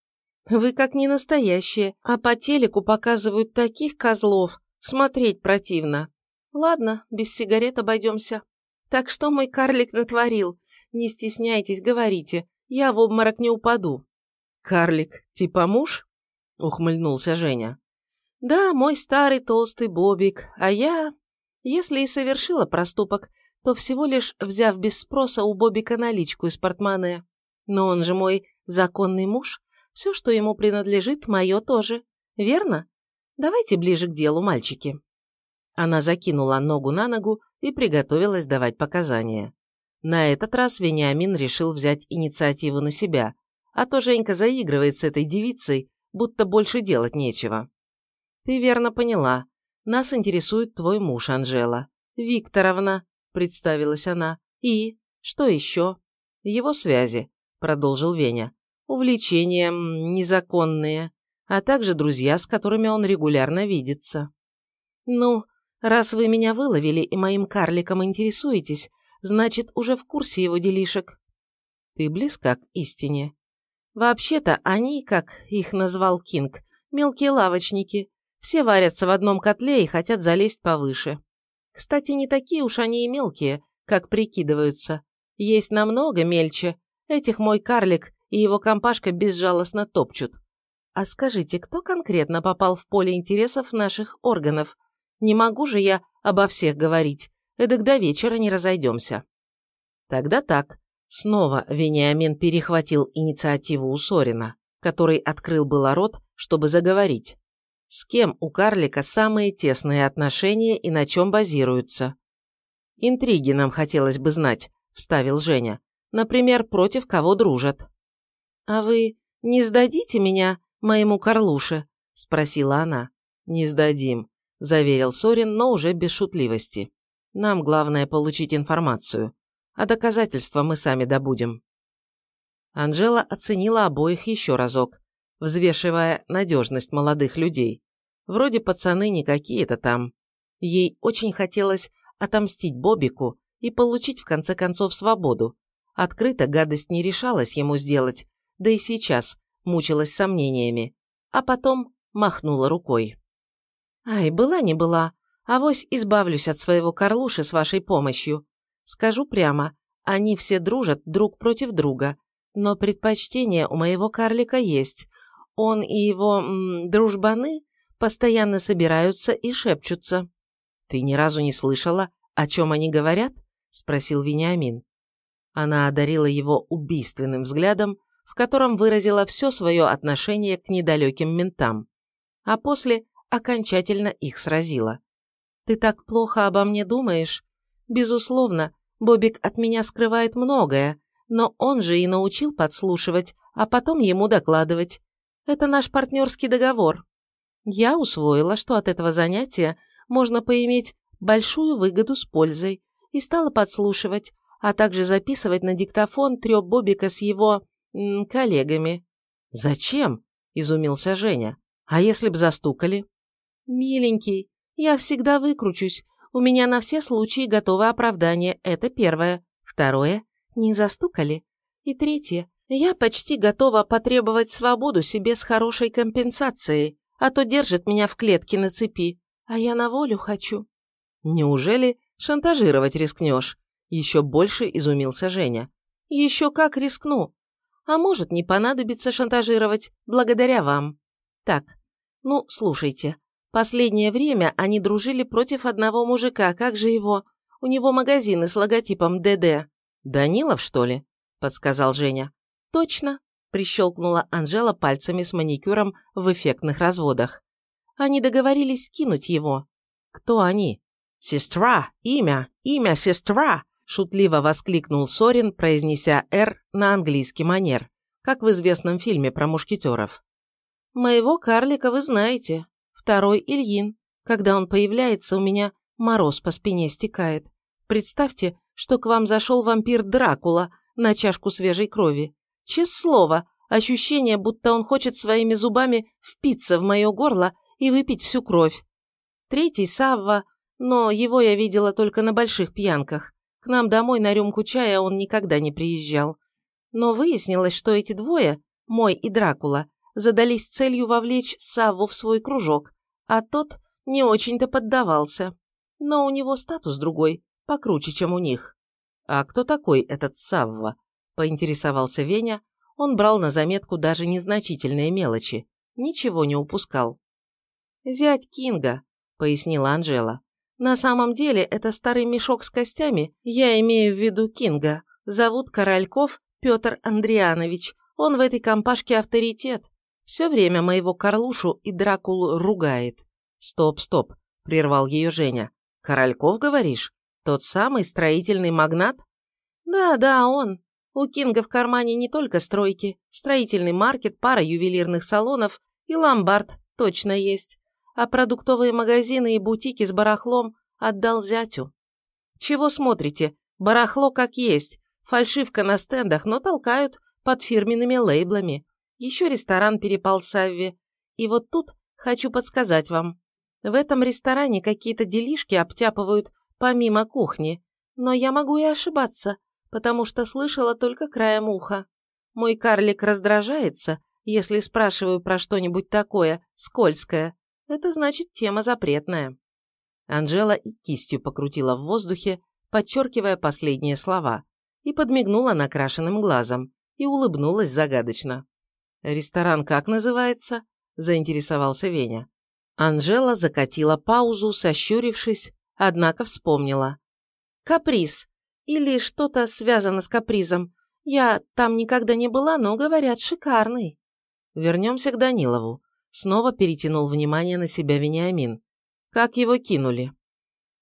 A: «Вы как не настоящие, а по телеку показывают таких козлов, смотреть противно. Ладно, без сигарет обойдемся. Так что мой карлик натворил? Не стесняйтесь, говорите, я в обморок не упаду». «Карлик, типа муж?» – ухмыльнулся Женя. «Да, мой старый толстый Бобик, а я, если и совершила проступок, то всего лишь взяв без спроса у Бобика наличку из портмоне. Но он же мой законный муж, все, что ему принадлежит, мое тоже. Верно? Давайте ближе к делу, мальчики». Она закинула ногу на ногу и приготовилась давать показания. На этот раз Вениамин решил взять инициативу на себя, а то Женька заигрывает с этой девицей, будто больше делать нечего. «Ты верно поняла. Нас интересует твой муж, Анжела. Викторовна», – представилась она. «И? Что еще?» «Его связи», – продолжил Веня. «Увлечения незаконные, а также друзья, с которыми он регулярно видится». «Ну, раз вы меня выловили и моим карликом интересуетесь, значит, уже в курсе его делишек». «Ты близка к истине?» «Вообще-то они, как их назвал Кинг, мелкие лавочники, все варятся в одном котле и хотят залезть повыше. Кстати, не такие уж они и мелкие, как прикидываются. Есть намного мельче. Этих мой карлик и его компашка безжалостно топчут. А скажите, кто конкретно попал в поле интересов наших органов? Не могу же я обо всех говорить. Эдак до вечера не разойдемся. Тогда так. Снова Вениамин перехватил инициативу у Сорина, который открыл было рот, чтобы заговорить. С кем у карлика самые тесные отношения и на чем базируются? Интриги нам хотелось бы знать, вставил Женя. Например, против кого дружат. А вы не сдадите меня моему Карлуше? Спросила она. Не сдадим, заверил Сорин, но уже без шутливости. Нам главное получить информацию, а доказательства мы сами добудем. Анжела оценила обоих еще разок, взвешивая надежность молодых людей. Вроде пацаны не какие-то там. Ей очень хотелось отомстить Бобику и получить в конце концов свободу. Открыто гадость не решалась ему сделать, да и сейчас мучилась сомнениями, а потом махнула рукой. «Ай, была не была, авось избавлюсь от своего Карлуши с вашей помощью. Скажу прямо, они все дружат друг против друга, но предпочтение у моего карлика есть, он и его м, дружбаны постоянно собираются и шепчутся. «Ты ни разу не слышала, о чем они говорят?» – спросил Вениамин. Она одарила его убийственным взглядом, в котором выразила все свое отношение к недалеким ментам, а после окончательно их сразила. «Ты так плохо обо мне думаешь? Безусловно, Бобик от меня скрывает многое, но он же и научил подслушивать, а потом ему докладывать. Это наш партнерский договор. Я усвоила, что от этого занятия можно поиметь большую выгоду с пользой, и стала подслушивать, а также записывать на диктофон трёп Бобика с его... М, коллегами. «Зачем?» – изумился Женя. «А если б застукали?» «Миленький, я всегда выкручусь. У меня на все случаи готово оправдание. Это первое. Второе – не застукали. И третье я почти готова потребовать свободу себе с хорошей компенсацией, а то держит меня в клетке на цепи, а я на волю хочу». «Неужели шантажировать рискнешь?» Еще больше изумился Женя. «Еще как рискну. А может, не понадобится шантажировать, благодаря вам. Так, ну, слушайте. Последнее время они дружили против одного мужика, как же его? У него магазины с логотипом ДД. «Данилов, что ли?» – подсказал Женя. «Точно», – прищелкнула Анжела пальцами с маникюром в эффектных разводах. «Они договорились скинуть его». «Кто они?» «Сестра! Имя! Имя сестра!» – шутливо воскликнул Сорин, произнеся «Р» на английский манер, как в известном фильме про мушкетеров. «Моего карлика вы знаете. Второй Ильин. Когда он появляется, у меня мороз по спине стекает. Представьте, что к вам зашел вампир Дракула на чашку свежей крови. Слово, ощущение, будто он хочет своими зубами впиться в мое горло и выпить всю кровь. Третий Савва, но его я видела только на больших пьянках. К нам домой на рюмку чая он никогда не приезжал. Но выяснилось, что эти двое, мой и Дракула, задались целью вовлечь Савву в свой кружок, а тот не очень-то поддавался. Но у него статус другой, покруче, чем у них. «А кто такой этот Савва?» – поинтересовался Веня. Он брал на заметку даже незначительные мелочи. Ничего не упускал. «Зять Кинга», – пояснила Анжела. «На самом деле это старый мешок с костями, я имею в виду Кинга. Зовут Корольков Петр Андрианович. Он в этой компашке авторитет. Все время моего Карлушу и Дракулу ругает». «Стоп, стоп», – прервал ее Женя. «Корольков, говоришь? Тот самый строительный магнат? Да, да, он. У Кинга в кармане не только стройки, строительный маркет, пара ювелирных салонов и ломбард точно есть. А продуктовые магазины и бутики с барахлом отдал зятю. Чего смотрите? Барахло как есть. Фальшивка на стендах, но толкают под фирменными лейблами. Еще ресторан перепал Савве. И вот тут хочу подсказать вам. В этом ресторане какие-то делишки обтяпывают помимо кухни, но я могу и ошибаться, потому что слышала только краем уха. Мой карлик раздражается, если спрашиваю про что-нибудь такое, скользкое. Это значит тема запретная. Анжела и кистью покрутила в воздухе, подчеркивая последние слова, и подмигнула накрашенным глазом, и улыбнулась загадочно. «Ресторан как называется?» – заинтересовался Веня. Анжела закатила паузу, сощурившись, Однако вспомнила. «Каприз. Или что-то связано с капризом. Я там никогда не была, но, говорят, шикарный». Вернемся к Данилову. Снова перетянул внимание на себя Вениамин. Как его кинули?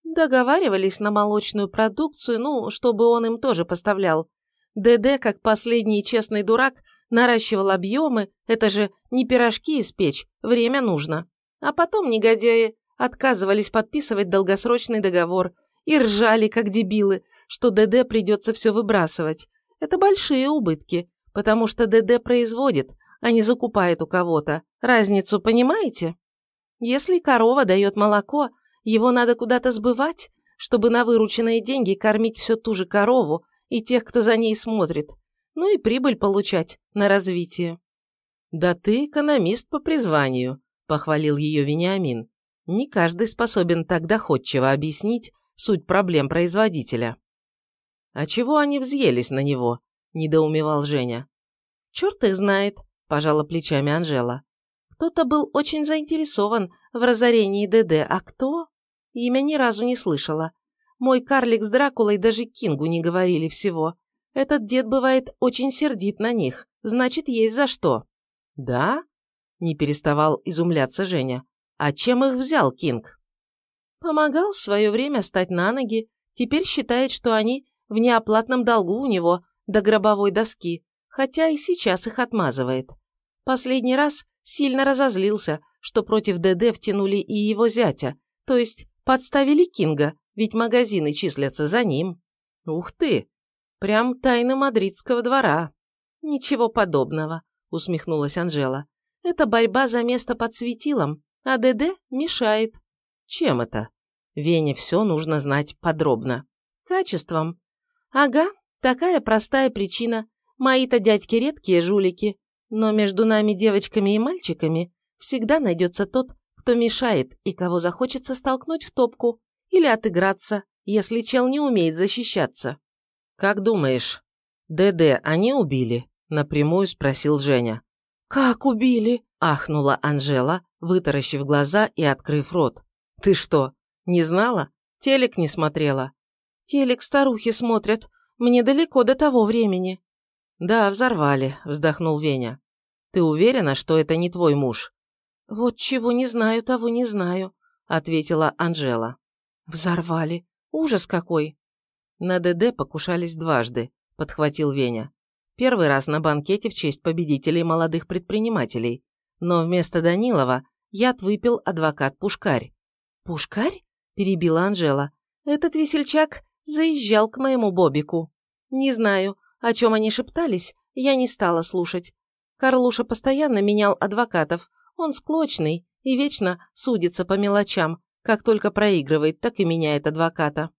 A: Договаривались на молочную продукцию, ну, чтобы он им тоже поставлял. ДД, как последний честный дурак, наращивал объемы, это же не пирожки испечь, время нужно. А потом негодяи отказывались подписывать долгосрочный договор и ржали, как дебилы, что ДД придется все выбрасывать. Это большие убытки, потому что ДД производит, а не закупает у кого-то. Разницу понимаете? Если корова дает молоко, его надо куда-то сбывать, чтобы на вырученные деньги кормить всю ту же корову и тех, кто за ней смотрит, ну и прибыль получать на развитие. «Да ты экономист по призванию», – похвалил ее Вениамин. Не каждый способен так доходчиво объяснить суть проблем производителя. «А чего они взъелись на него?» – недоумевал Женя. «Черт их знает», – пожала плечами Анжела. «Кто-то был очень заинтересован в разорении ДД, а кто? Имя ни разу не слышала. Мой карлик с Дракулой даже Кингу не говорили всего. Этот дед бывает очень сердит на них, значит, есть за что». «Да?» – не переставал изумляться Женя. А чем их взял Кинг? Помогал в свое время стать на ноги, теперь считает, что они в неоплатном долгу у него до гробовой доски, хотя и сейчас их отмазывает. Последний раз сильно разозлился, что против ДД втянули и его зятя, то есть подставили Кинга, ведь магазины числятся за ним. Ух ты! Прям тайна мадридского двора. Ничего подобного, усмехнулась Анжела. Это борьба за место под светилом, а ДД мешает. Чем это? Вене все нужно знать подробно. Качеством. Ага, такая простая причина. Мои-то дядьки редкие жулики. Но между нами, девочками и мальчиками, всегда найдется тот, кто мешает и кого захочется столкнуть в топку или отыграться, если чел не умеет защищаться. «Как думаешь, ДД они убили?» – напрямую спросил Женя. «Как убили?» – ахнула Анжела, вытаращив глаза и открыв рот. «Ты что, не знала? Телек не смотрела?» «Телек старухи смотрят. Мне далеко до того времени». «Да, взорвали», – вздохнул Веня. «Ты уверена, что это не твой муж?» «Вот чего не знаю, того не знаю», – ответила Анжела. «Взорвали. Ужас какой!» На ДД покушались дважды, подхватил Веня. Первый раз на банкете в честь победителей молодых предпринимателей, но вместо Данилова яд выпил адвокат Пушкарь. «Пушкарь?» – перебила Анжела. «Этот весельчак заезжал к моему Бобику. Не знаю, о чем они шептались, я не стала слушать. Карлуша постоянно менял адвокатов, он склочный и вечно судится по мелочам, как только проигрывает, так и меняет адвоката.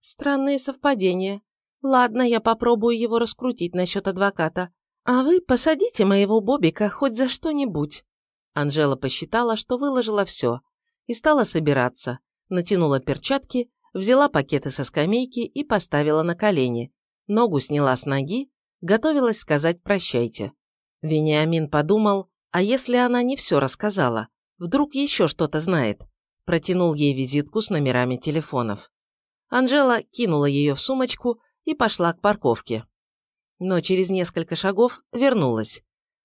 A: Странные совпадения. Ладно, я попробую его раскрутить насчет адвоката. А вы посадите моего Бобика хоть за что-нибудь. Анжела посчитала, что выложила все, и стала собираться, натянула перчатки, взяла пакеты со скамейки и поставила на колени, ногу сняла с ноги, готовилась сказать «прощайте». Вениамин подумал, а если она не все рассказала? Вдруг еще что-то знает? Протянул ей визитку с номерами телефонов. Анжела кинула ее в сумочку и пошла к парковке. Но через несколько шагов вернулась.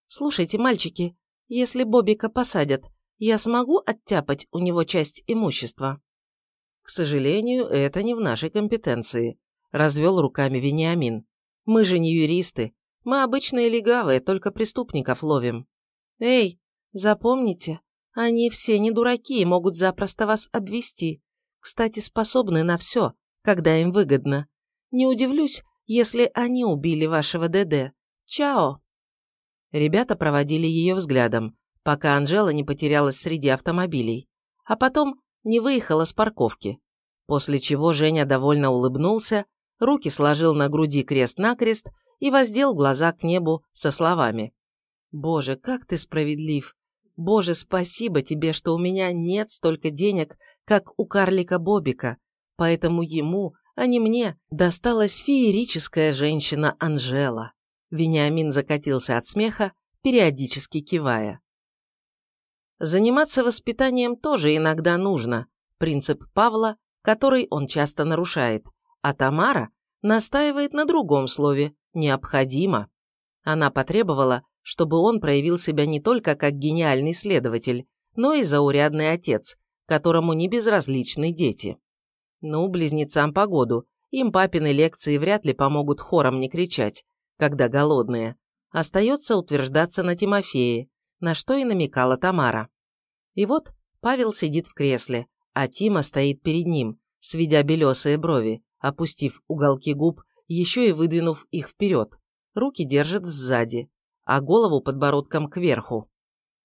A: «Слушайте, мальчики, если Бобика посадят, я смогу оттяпать у него часть имущества?» «К сожалению, это не в нашей компетенции», – развел руками Вениамин. «Мы же не юристы. Мы обычные легавые, только преступников ловим». «Эй, запомните, они все не дураки и могут запросто вас обвести. Кстати, способны на все, когда им выгодно. Не удивлюсь, если они убили вашего ДД. Чао!» Ребята проводили ее взглядом, пока Анжела не потерялась среди автомобилей, а потом не выехала с парковки, после чего Женя довольно улыбнулся, руки сложил на груди крест-накрест и воздел глаза к небу со словами «Боже, как ты справедлив! Боже, спасибо тебе, что у меня нет столько денег, как у карлика Бобика, поэтому ему, а не мне, досталась феерическая женщина Анжела». Вениамин закатился от смеха, периодически кивая. Заниматься воспитанием тоже иногда нужно, принцип Павла, который он часто нарушает, а Тамара настаивает на другом слове «необходимо». Она потребовала, чтобы он проявил себя не только как гениальный следователь, но и заурядный отец, которому не безразличны дети. Ну, близнецам погоду, им папины лекции вряд ли помогут хором не кричать, когда голодные. Остается утверждаться на Тимофее, на что и намекала Тамара. И вот Павел сидит в кресле, а Тима стоит перед ним, сведя белесые брови, опустив уголки губ, еще и выдвинув их вперед. Руки держит сзади, а голову подбородком кверху.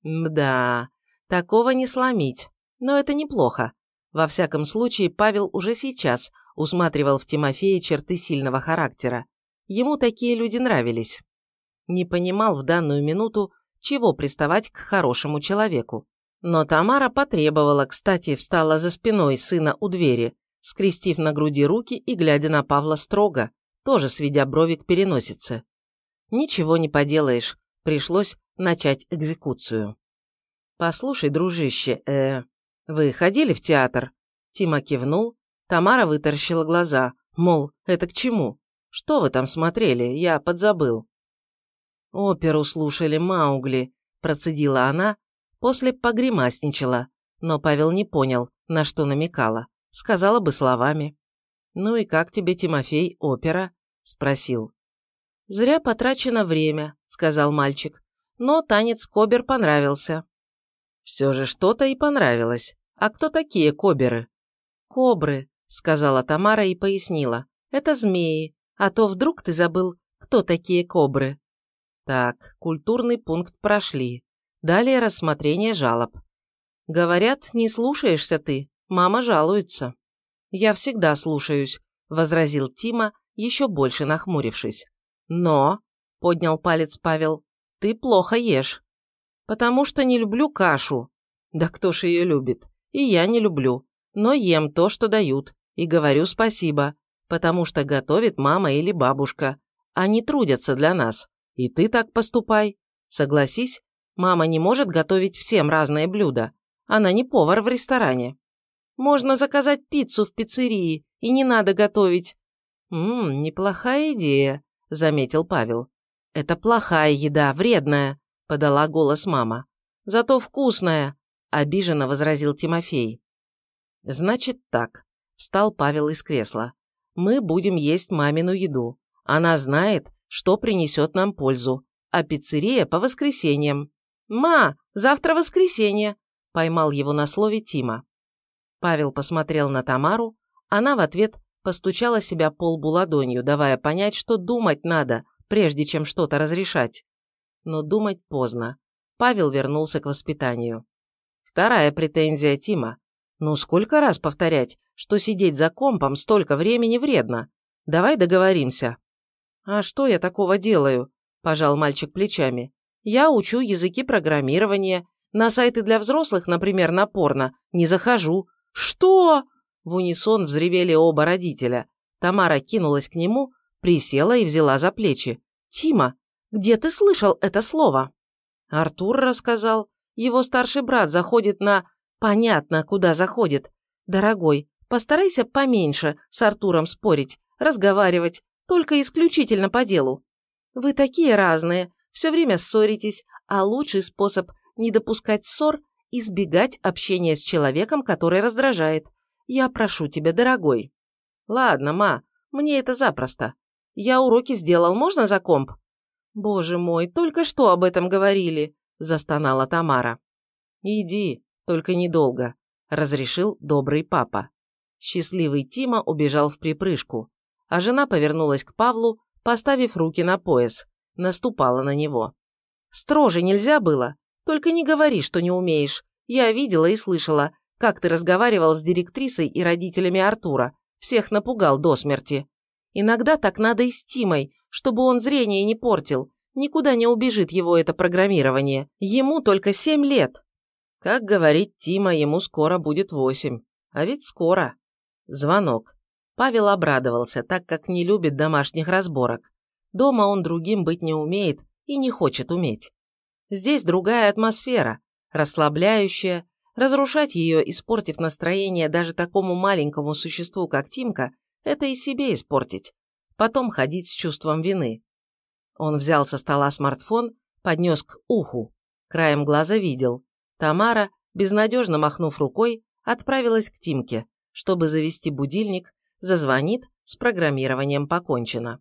A: Мда, такого не сломить, но это неплохо. Во всяком случае, Павел уже сейчас усматривал в Тимофее черты сильного характера. Ему такие люди нравились. Не понимал в данную минуту, чего приставать к хорошему человеку. Но Тамара потребовала, кстати, встала за спиной сына у двери, скрестив на груди руки и глядя на Павла строго, тоже сведя брови к переносице. Ничего не поделаешь, пришлось начать экзекуцию. «Послушай, дружище, э, вы ходили в театр?» Тима кивнул, Тамара вытаращила глаза, мол, это к чему? Что вы там смотрели? Я подзабыл. «Оперу слушали Маугли», – процедила она, после погремасничала, но Павел не понял, на что намекала. Сказала бы словами. «Ну и как тебе, Тимофей, опера?» – спросил. «Зря потрачено время», – сказал мальчик. «Но танец Кобер понравился». «Все же что-то и понравилось. А кто такие Коберы?» «Кобры», – сказала Тамара и пояснила. «Это змеи. А то вдруг ты забыл, кто такие кобры?» Так, культурный пункт прошли. Далее рассмотрение жалоб. Говорят, не слушаешься ты, мама жалуется. Я всегда слушаюсь, возразил Тима, еще больше нахмурившись. Но, поднял палец Павел, ты плохо ешь. Потому что не люблю кашу. Да кто ж ее любит? И я не люблю. Но ем то, что дают. И говорю спасибо, потому что готовит мама или бабушка. Они трудятся для нас. И ты так поступай. Согласись, мама не может готовить всем разные блюда. Она не повар в ресторане. Можно заказать пиццу в пиццерии, и не надо готовить. Ммм, неплохая идея, заметил Павел. Это плохая еда, вредная, подала голос мама. Зато вкусная, обиженно возразил Тимофей. Значит так, встал Павел из кресла. Мы будем есть мамину еду. Она знает, что принесет нам пользу, а пиццерия по воскресеньям. «Ма, завтра воскресенье!» – поймал его на слове Тима. Павел посмотрел на Тамару, она в ответ постучала себя по лбу ладонью, давая понять, что думать надо, прежде чем что-то разрешать. Но думать поздно. Павел вернулся к воспитанию. Вторая претензия Тима. Ну сколько раз повторять,
B: что сидеть за компом столько времени вредно. Давай договоримся». «А что я такого делаю?» – пожал мальчик плечами. «Я учу языки программирования. На сайты для взрослых, например, на порно, не захожу». «Что?» – в унисон взревели оба родителя. Тамара кинулась к нему, присела и взяла за плечи. «Тима, где ты слышал это слово?» Артур рассказал. Его старший брат заходит на... Понятно, куда заходит. Дорогой, постарайся поменьше с Артуром спорить, разговаривать, только исключительно по делу. Вы такие разные, все время ссоритесь, а лучший способ не допускать ссор – избегать общения с человеком, который раздражает. Я прошу тебя, дорогой. Ладно, ма, мне это запросто. Я уроки сделал, можно за комп? Боже мой, только что об этом говорили, застонала Тамара. Иди, только недолго, разрешил добрый папа. Счастливый Тима убежал в припрыжку а жена повернулась к Павлу, поставив руки на пояс, наступала на него. «Строже нельзя было? Только не говори, что не умеешь. Я видела и слышала, как ты разговаривал с директрисой и родителями Артура, всех напугал до смерти. Иногда так надо и с Тимой, чтобы он зрение не портил, никуда не убежит его это программирование. Ему только семь лет». Как говорит Тима, ему скоро будет восемь. А ведь скоро. Звонок. Павел обрадовался, так как не любит домашних разборок. Дома он другим быть не умеет и не хочет уметь. Здесь другая атмосфера, расслабляющая, разрушать ее, испортив настроение даже такому маленькому существу, как Тимка, это и себе испортить. Потом ходить с чувством вины. Он взял со стола смартфон, поднес к уху. Краем глаза видел. Тамара, безнадежно махнув рукой, отправилась к Тимке, чтобы завести будильник зазвонит, с программированием покончено.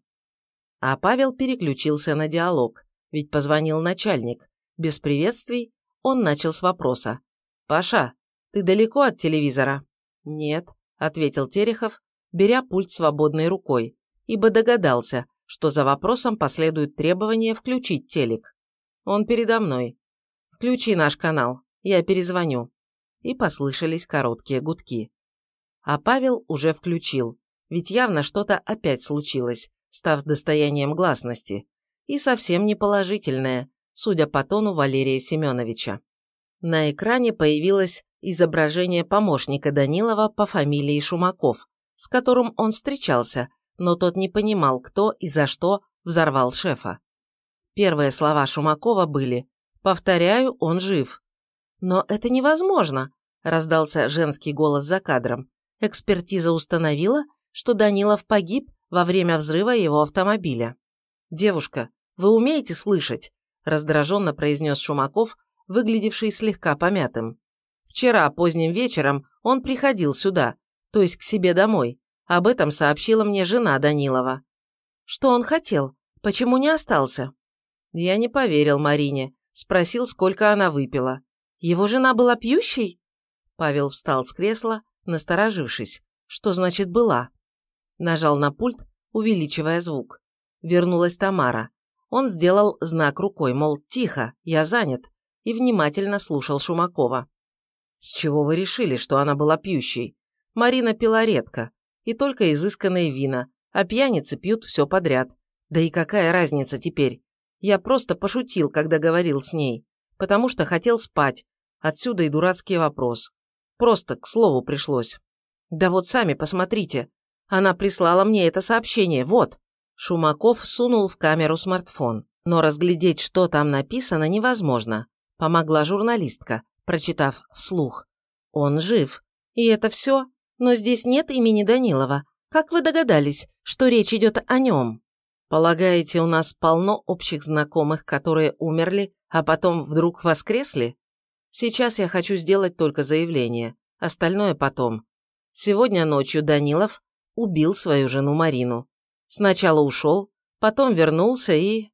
B: А Павел переключился на диалог, ведь позвонил начальник. Без приветствий он начал с вопроса. «Паша, ты далеко от телевизора?» «Нет», – ответил Терехов, беря пульт свободной рукой, ибо догадался, что за вопросом последует требование включить телек. «Он передо мной. Включи наш канал, я перезвоню». И послышались короткие гудки. А Павел уже включил, ведь явно что-то опять случилось, став достоянием гласности, и совсем не положительное, судя по тону Валерия Семеновича. На экране появилось изображение помощника Данилова по фамилии Шумаков, с которым он встречался, но тот не понимал, кто и за что взорвал шефа. Первые слова Шумакова были «Повторяю, он жив». «Но это невозможно», – раздался женский голос за кадром. Экспертиза установила, что Данилов погиб во время взрыва его автомобиля. «Девушка, вы умеете слышать?» – раздраженно произнес Шумаков, выглядевший слегка помятым. «Вчера поздним вечером он приходил сюда, то есть к себе домой. Об этом сообщила мне жена Данилова». «Что он хотел? Почему не остался?» Я не поверил Марине, спросил, сколько она выпила. «Его жена была пьющей?» Павел встал с кресла, насторожившись. Что значит «была»? Нажал на пульт, увеличивая звук. Вернулась Тамара. Он сделал знак рукой, мол, тихо, я занят, и внимательно слушал Шумакова. «С чего вы решили, что она была пьющей? Марина пила редко, и только изысканные вина, а пьяницы пьют все подряд. Да и какая разница теперь? Я просто пошутил, когда говорил с ней, потому что хотел спать. Отсюда и дурацкий вопрос. Просто к слову пришлось. Да вот сами посмотрите. Она прислала мне это сообщение, вот. Шумаков сунул в камеру смартфон. Но разглядеть, что там написано, невозможно. Помогла журналистка, прочитав вслух. Он жив. И это все? Но здесь нет имени Данилова. Как вы догадались, что речь идет о нем? Полагаете, у нас полно общих знакомых, которые умерли, а потом вдруг воскресли? Сейчас я хочу сделать только заявление, остальное потом. Сегодня ночью Данилов убил свою жену Марину. Сначала ушел, потом вернулся и...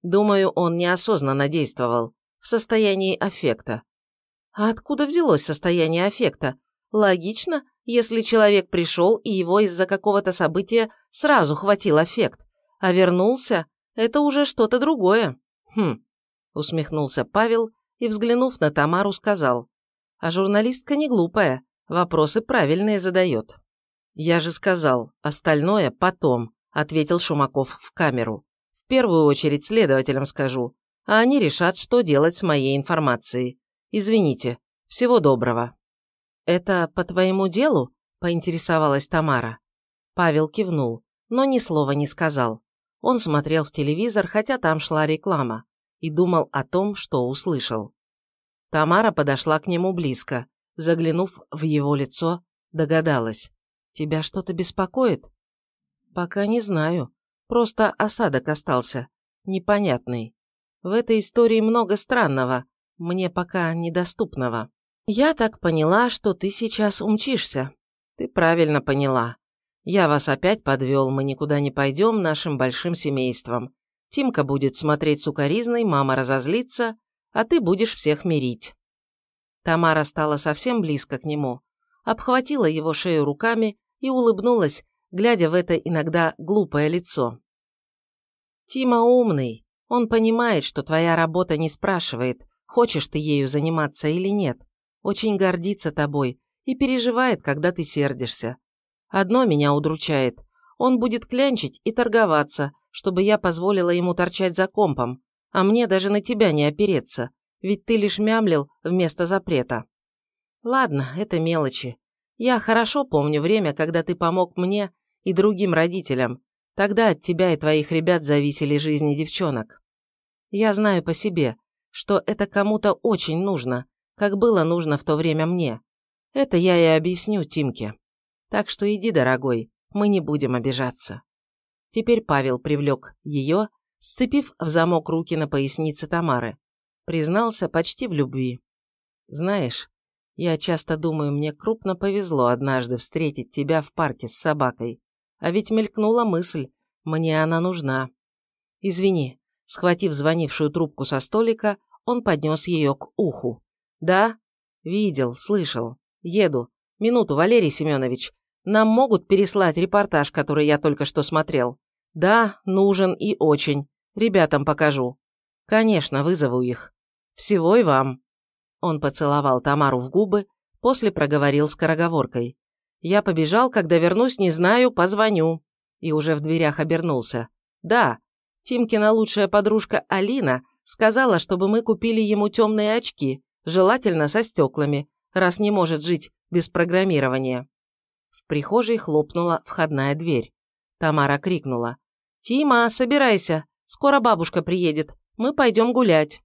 B: Думаю, он неосознанно действовал, в состоянии аффекта. А откуда взялось состояние аффекта? Логично, если человек пришел и его из-за какого-то события сразу хватил аффект, а вернулся – это уже что-то другое. Хм, усмехнулся Павел и, взглянув на Тамару, сказал, «А журналистка не глупая, Вопросы правильные задает. Я же сказал, остальное потом, ответил Шумаков в камеру. В первую очередь следователям скажу, а они решат, что делать с моей информацией. Извините. Всего доброго. Это по твоему делу? поинтересовалась Тамара. Павел кивнул, но ни слова не сказал. Он смотрел в телевизор, хотя там шла реклама, и думал о том, что услышал. Тамара подошла к нему близко, заглянув в его лицо, догадалась. «Тебя что-то беспокоит?» «Пока не знаю. Просто осадок остался. Непонятный. В этой истории много странного, мне пока недоступного. Я так поняла, что ты сейчас умчишься. Ты правильно поняла. Я вас опять подвел, мы никуда не пойдем нашим большим семейством. Тимка будет смотреть сукоризной, мама разозлится, а ты будешь всех мирить. Тамара стала совсем близко к нему, обхватила его шею руками и улыбнулась, глядя в это иногда глупое лицо. «Тима умный, он понимает, что твоя работа не спрашивает, хочешь ты ею заниматься или нет, очень гордится тобой и переживает, когда ты сердишься. Одно меня удручает. Он будет клянчить и торговаться, чтобы я позволила ему торчать за компом, а мне даже на тебя не опереться, ведь ты лишь мямлил вместо запрета. Ладно, это мелочи. Я хорошо помню время, когда ты помог мне и другим родителям. Тогда от тебя и твоих ребят зависели жизни девчонок. Я знаю по себе, что это кому-то очень нужно, как было нужно в то время мне. Это я и объясню Тимке. Так что иди, дорогой, мы не будем обижаться. Теперь Павел привлек ее, сцепив в замок руки на пояснице Тамары. Признался почти в любви. Знаешь, я часто думаю, мне крупно повезло однажды встретить тебя в парке с собакой. А ведь мелькнула мысль, мне она нужна. Извини, схватив звонившую трубку со столика, он поднес ее к уху. «Да?» «Видел, слышал. Еду. Минуту, Валерий Семенович. Нам могут переслать репортаж, который я только что смотрел. Да, нужен и очень. Ребятам покажу. Конечно, вызову их. Всего и вам. Он поцеловал Тамару в губы, после проговорил скороговоркой. Я побежал, когда вернусь, не знаю, позвоню. И уже в дверях обернулся. Да, Тимкина лучшая подружка Алина сказала, чтобы мы купили ему темные очки, желательно со стеклами, раз не может жить без программирования. В прихожей хлопнула входная дверь. Тамара крикнула. «Тима, собирайся, скоро бабушка приедет, мы пойдем гулять».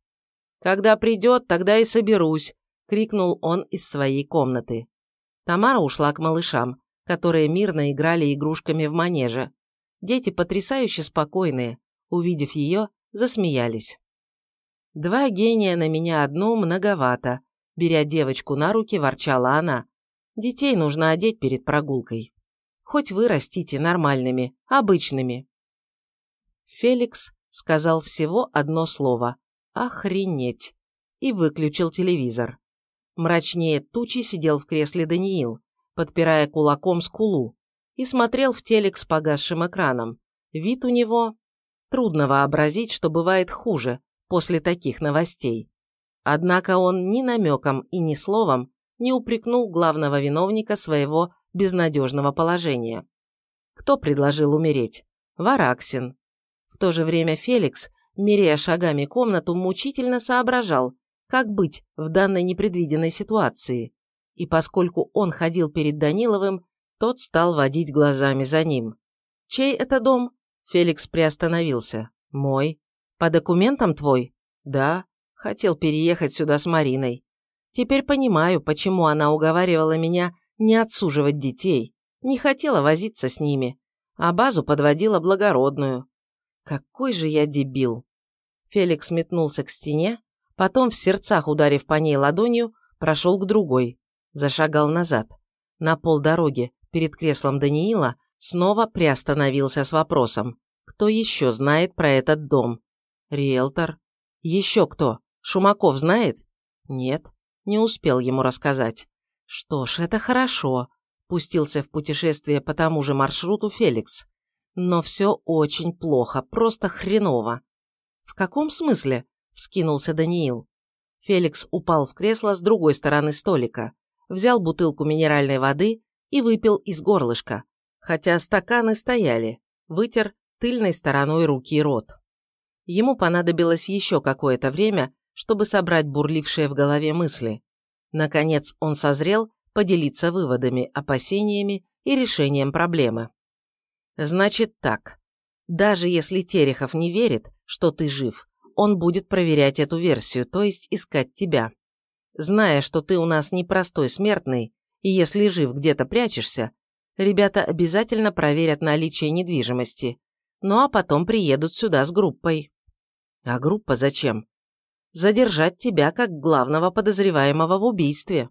B: «Когда придет, тогда и соберусь», – крикнул он из своей комнаты. Тамара ушла к малышам, которые мирно играли игрушками в манеже. Дети потрясающе спокойные, увидев ее, засмеялись. «Два гения на меня одну многовато», – беря девочку на руки, ворчала она. Детей нужно одеть перед прогулкой. Хоть вы растите нормальными, обычными. Феликс сказал всего одно слово «Охренеть!» и выключил телевизор. Мрачнее тучи сидел в кресле Даниил, подпирая кулаком скулу, и смотрел в телек с погасшим экраном. Вид у него... Трудно вообразить, что бывает хуже после таких новостей. Однако он ни намеком и ни словом не упрекнул главного виновника своего безнадежного положения. Кто предложил умереть? Вараксин. То же время Феликс, меряя шагами комнату, мучительно соображал, как быть в данной непредвиденной ситуации. И поскольку он ходил перед Даниловым, тот стал водить глазами за ним. «Чей это дом?» Феликс приостановился. «Мой. По документам твой?» «Да. Хотел переехать сюда с Мариной. Теперь понимаю, почему она уговаривала меня не отсуживать детей, не хотела возиться с ними, а базу подводила благородную. Какой же я дебил. Феликс метнулся к стене, потом в сердцах ударив по ней ладонью, прошел к другой, зашагал назад. На полдороги перед креслом Даниила снова приостановился с вопросом, кто еще знает про этот дом? Риэлтор? Еще кто? Шумаков знает? Нет не успел ему рассказать. Что ж, это хорошо, пустился в путешествие по тому же маршруту Феликс. Но все очень плохо, просто хреново. В каком смысле? вскинулся Даниил. Феликс упал в кресло с другой стороны столика.
A: взял бутылку минеральной воды и выпил из горлышка, хотя стаканы стояли, вытер тыльной стороной руки и рот. Ему понадобилось еще какое-то время, чтобы собрать бурлившие в голове мысли. Наконец он созрел поделиться выводами, опасениями и решением проблемы. Значит так. Даже если Терехов не верит, что ты жив, он будет проверять эту версию, то есть искать тебя. Зная, что ты у нас непростой смертный, и если жив где-то прячешься, ребята обязательно проверят наличие недвижимости, ну а потом приедут сюда с группой. А группа зачем? Задержать тебя как главного подозреваемого в убийстве.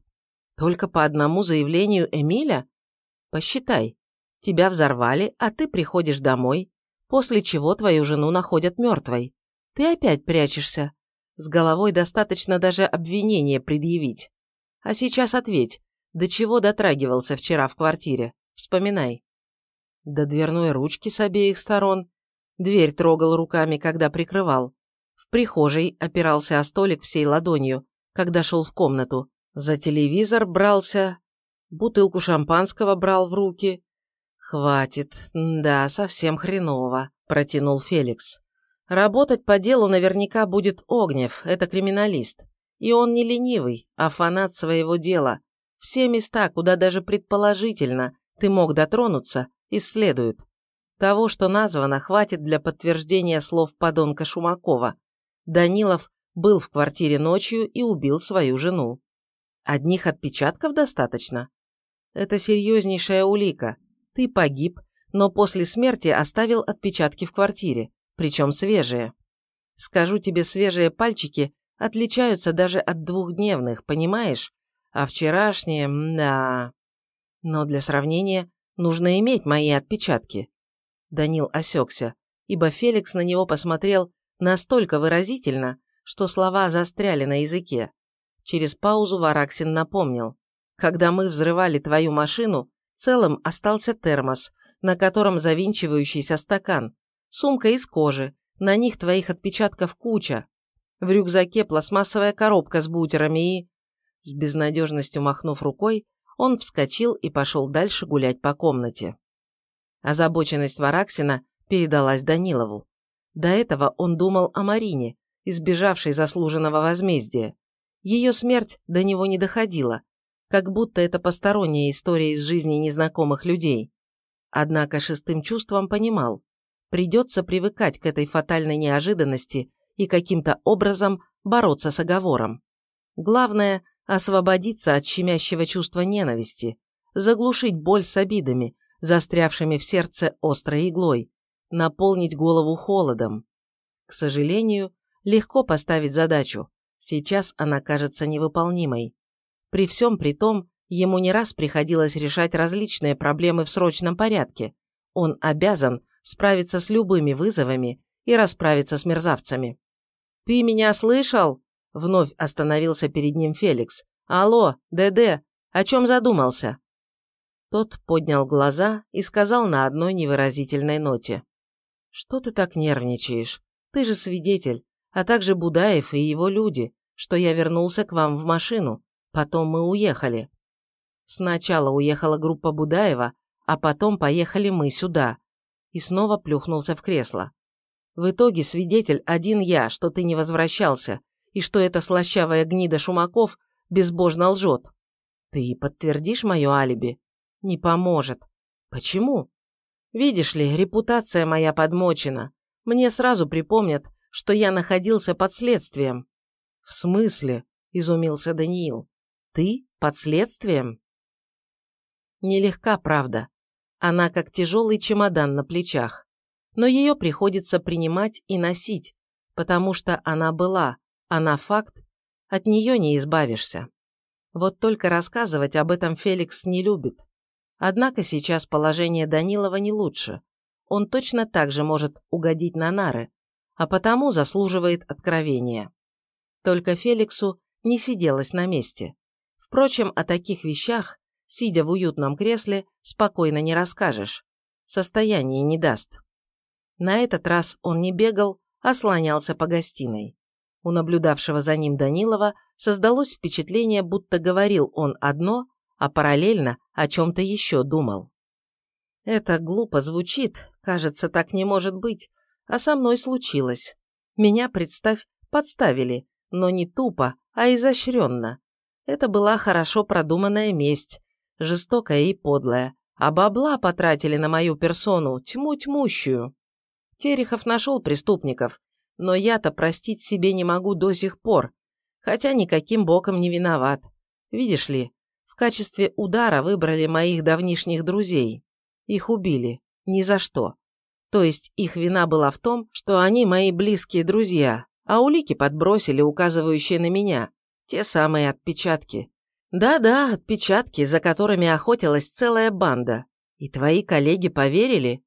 A: Только по одному заявлению Эмиля? Посчитай. Тебя взорвали, а ты приходишь домой, после чего твою жену находят мертвой. Ты опять прячешься. С головой достаточно даже обвинение предъявить. А сейчас ответь, до чего дотрагивался вчера в квартире? Вспоминай. До дверной ручки с обеих сторон. Дверь трогал руками, когда прикрывал. В прихожей опирался о столик всей ладонью, когда шел в комнату. За телевизор брался, бутылку шампанского брал в руки. «Хватит, да, совсем хреново», – протянул Феликс. «Работать по делу наверняка будет Огнев, это криминалист. И он не ленивый, а фанат своего дела. Все места, куда даже предположительно ты мог дотронуться, исследуют. Того, что названо, хватит для подтверждения слов подонка Шумакова. Данилов был в квартире ночью и убил свою жену. Одних отпечатков достаточно? Это серьезнейшая улика. Ты погиб, но после смерти оставил отпечатки в квартире, причем свежие. Скажу тебе, свежие пальчики отличаются даже от двухдневных, понимаешь? А вчерашние, да. Но для сравнения нужно иметь мои отпечатки. Данил осекся, ибо Феликс на него посмотрел настолько выразительно, что слова застряли на языке. Через паузу Вараксин напомнил. «Когда мы взрывали твою машину, целым остался термос, на котором завинчивающийся стакан, сумка из кожи, на них твоих отпечатков куча, в рюкзаке пластмассовая коробка с бутерами и...» С безнадежностью махнув рукой, он вскочил и пошел дальше гулять по комнате. Озабоченность Вараксина передалась Данилову. До этого он думал о Марине, избежавшей заслуженного возмездия. Ее смерть до него не доходила, как будто это посторонняя история из жизни незнакомых людей. Однако шестым чувством понимал, придется привыкать к этой фатальной неожиданности и каким-то образом бороться с оговором. Главное – освободиться от щемящего чувства ненависти, заглушить боль с обидами, застрявшими в сердце острой иглой, наполнить голову холодом. К сожалению, легко поставить задачу, Сейчас она кажется невыполнимой. При всем при том, ему не раз приходилось решать различные проблемы в срочном порядке. Он обязан справиться с любыми вызовами и расправиться с мерзавцами. «Ты меня слышал?» – вновь остановился перед ним Феликс. «Алло, ДД, о чем задумался?» Тот поднял глаза и сказал на одной невыразительной ноте. «Что ты так нервничаешь? Ты же свидетель а также Будаев и его люди, что я вернулся к вам в машину, потом мы уехали. Сначала уехала группа Будаева, а потом поехали мы сюда. И снова плюхнулся в кресло. В итоге свидетель один я, что ты не возвращался, и что эта слащавая гнида Шумаков безбожно лжет. Ты подтвердишь мое алиби? Не поможет. Почему? Видишь ли, репутация моя подмочена. Мне сразу припомнят, что я находился под следствием». «В смысле?» – изумился Даниил. «Ты под следствием?» Нелегка правда. Она как тяжелый чемодан на плечах. Но ее приходится принимать и носить, потому что она была, она факт, от нее не избавишься. Вот только рассказывать об этом Феликс не любит. Однако сейчас положение Данилова не лучше. Он точно так же может угодить на нары, а потому заслуживает откровения. Только Феликсу не сиделось на месте. Впрочем, о таких вещах, сидя в уютном кресле, спокойно не расскажешь. Состояние не даст. На этот раз он не бегал, а слонялся по гостиной. У наблюдавшего за ним Данилова создалось впечатление, будто говорил он одно, а параллельно о чем-то еще думал. Это глупо звучит, кажется, так не может быть, а со мной случилось. Меня, представь, подставили, но не тупо, а изощренно. Это была хорошо продуманная месть, жестокая и подлая, а бабла потратили на мою персону тьму тьмущую. Терехов нашел преступников, но я-то простить себе не могу до сих пор, хотя никаким боком не виноват. Видишь ли, в качестве удара выбрали моих давнишних друзей. Их убили. Ни за что. То есть их вина была в том, что они мои близкие друзья, а улики подбросили, указывающие на меня. Те самые отпечатки. Да-да, отпечатки, за которыми охотилась целая банда. И твои коллеги поверили?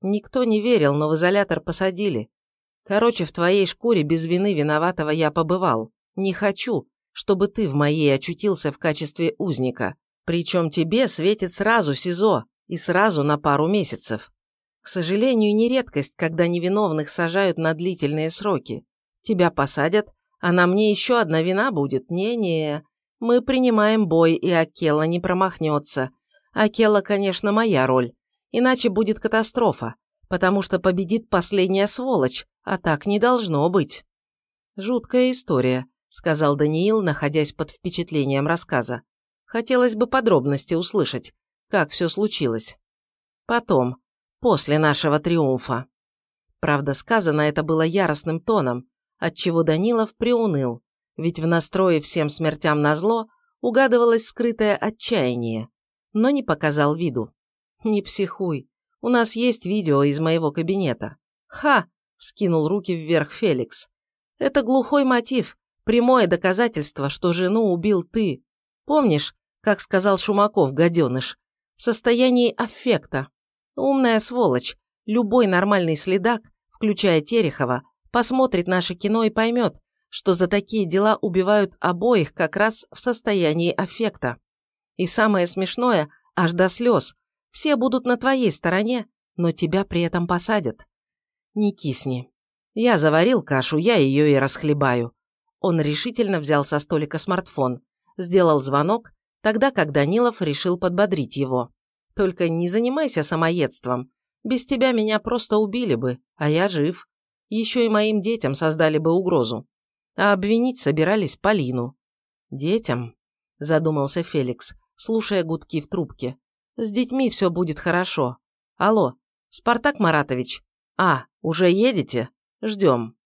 A: Никто не верил, но в изолятор посадили. Короче, в твоей шкуре без вины виноватого я побывал. Не хочу, чтобы ты в моей очутился в качестве узника. Причем тебе светит сразу СИЗО и сразу на пару месяцев. К сожалению, не редкость, когда невиновных сажают на длительные сроки. Тебя посадят, а на мне еще одна вина будет. Не-не, мы принимаем бой, и Акела не промахнется. Акела, конечно, моя роль. Иначе будет катастрофа, потому что победит последняя сволочь, а так не должно быть. Жуткая история, сказал Даниил, находясь под впечатлением рассказа. Хотелось бы подробности услышать, как все случилось. Потом, после нашего триумфа. Правда, сказано это было яростным тоном, отчего Данилов приуныл, ведь в настрое всем смертям назло угадывалось скрытое отчаяние, но не показал виду. «Не психуй, у нас есть видео из моего кабинета». «Ха!» – вскинул руки вверх Феликс. «Это глухой мотив, прямое доказательство, что жену убил ты. Помнишь, как сказал Шумаков, гаденыш, в состоянии аффекта. Умная сволочь, любой нормальный следак, включая Терехова, посмотрит наше кино и поймет, что за такие дела убивают обоих как раз в состоянии аффекта. И самое смешное, аж до слез, все будут на твоей стороне, но тебя при этом посадят. Не кисни. Я заварил кашу, я ее и расхлебаю. Он решительно взял со столика смартфон, сделал звонок тогда как Данилов решил подбодрить его. «Только не занимайся самоедством. Без тебя меня просто убили бы, а я жив. Еще и моим детям создали бы угрозу. А обвинить собирались Полину». «Детям?» – задумался Феликс, слушая гудки в трубке. «С детьми все будет хорошо. Алло, Спартак Маратович? А, уже едете? Ждем».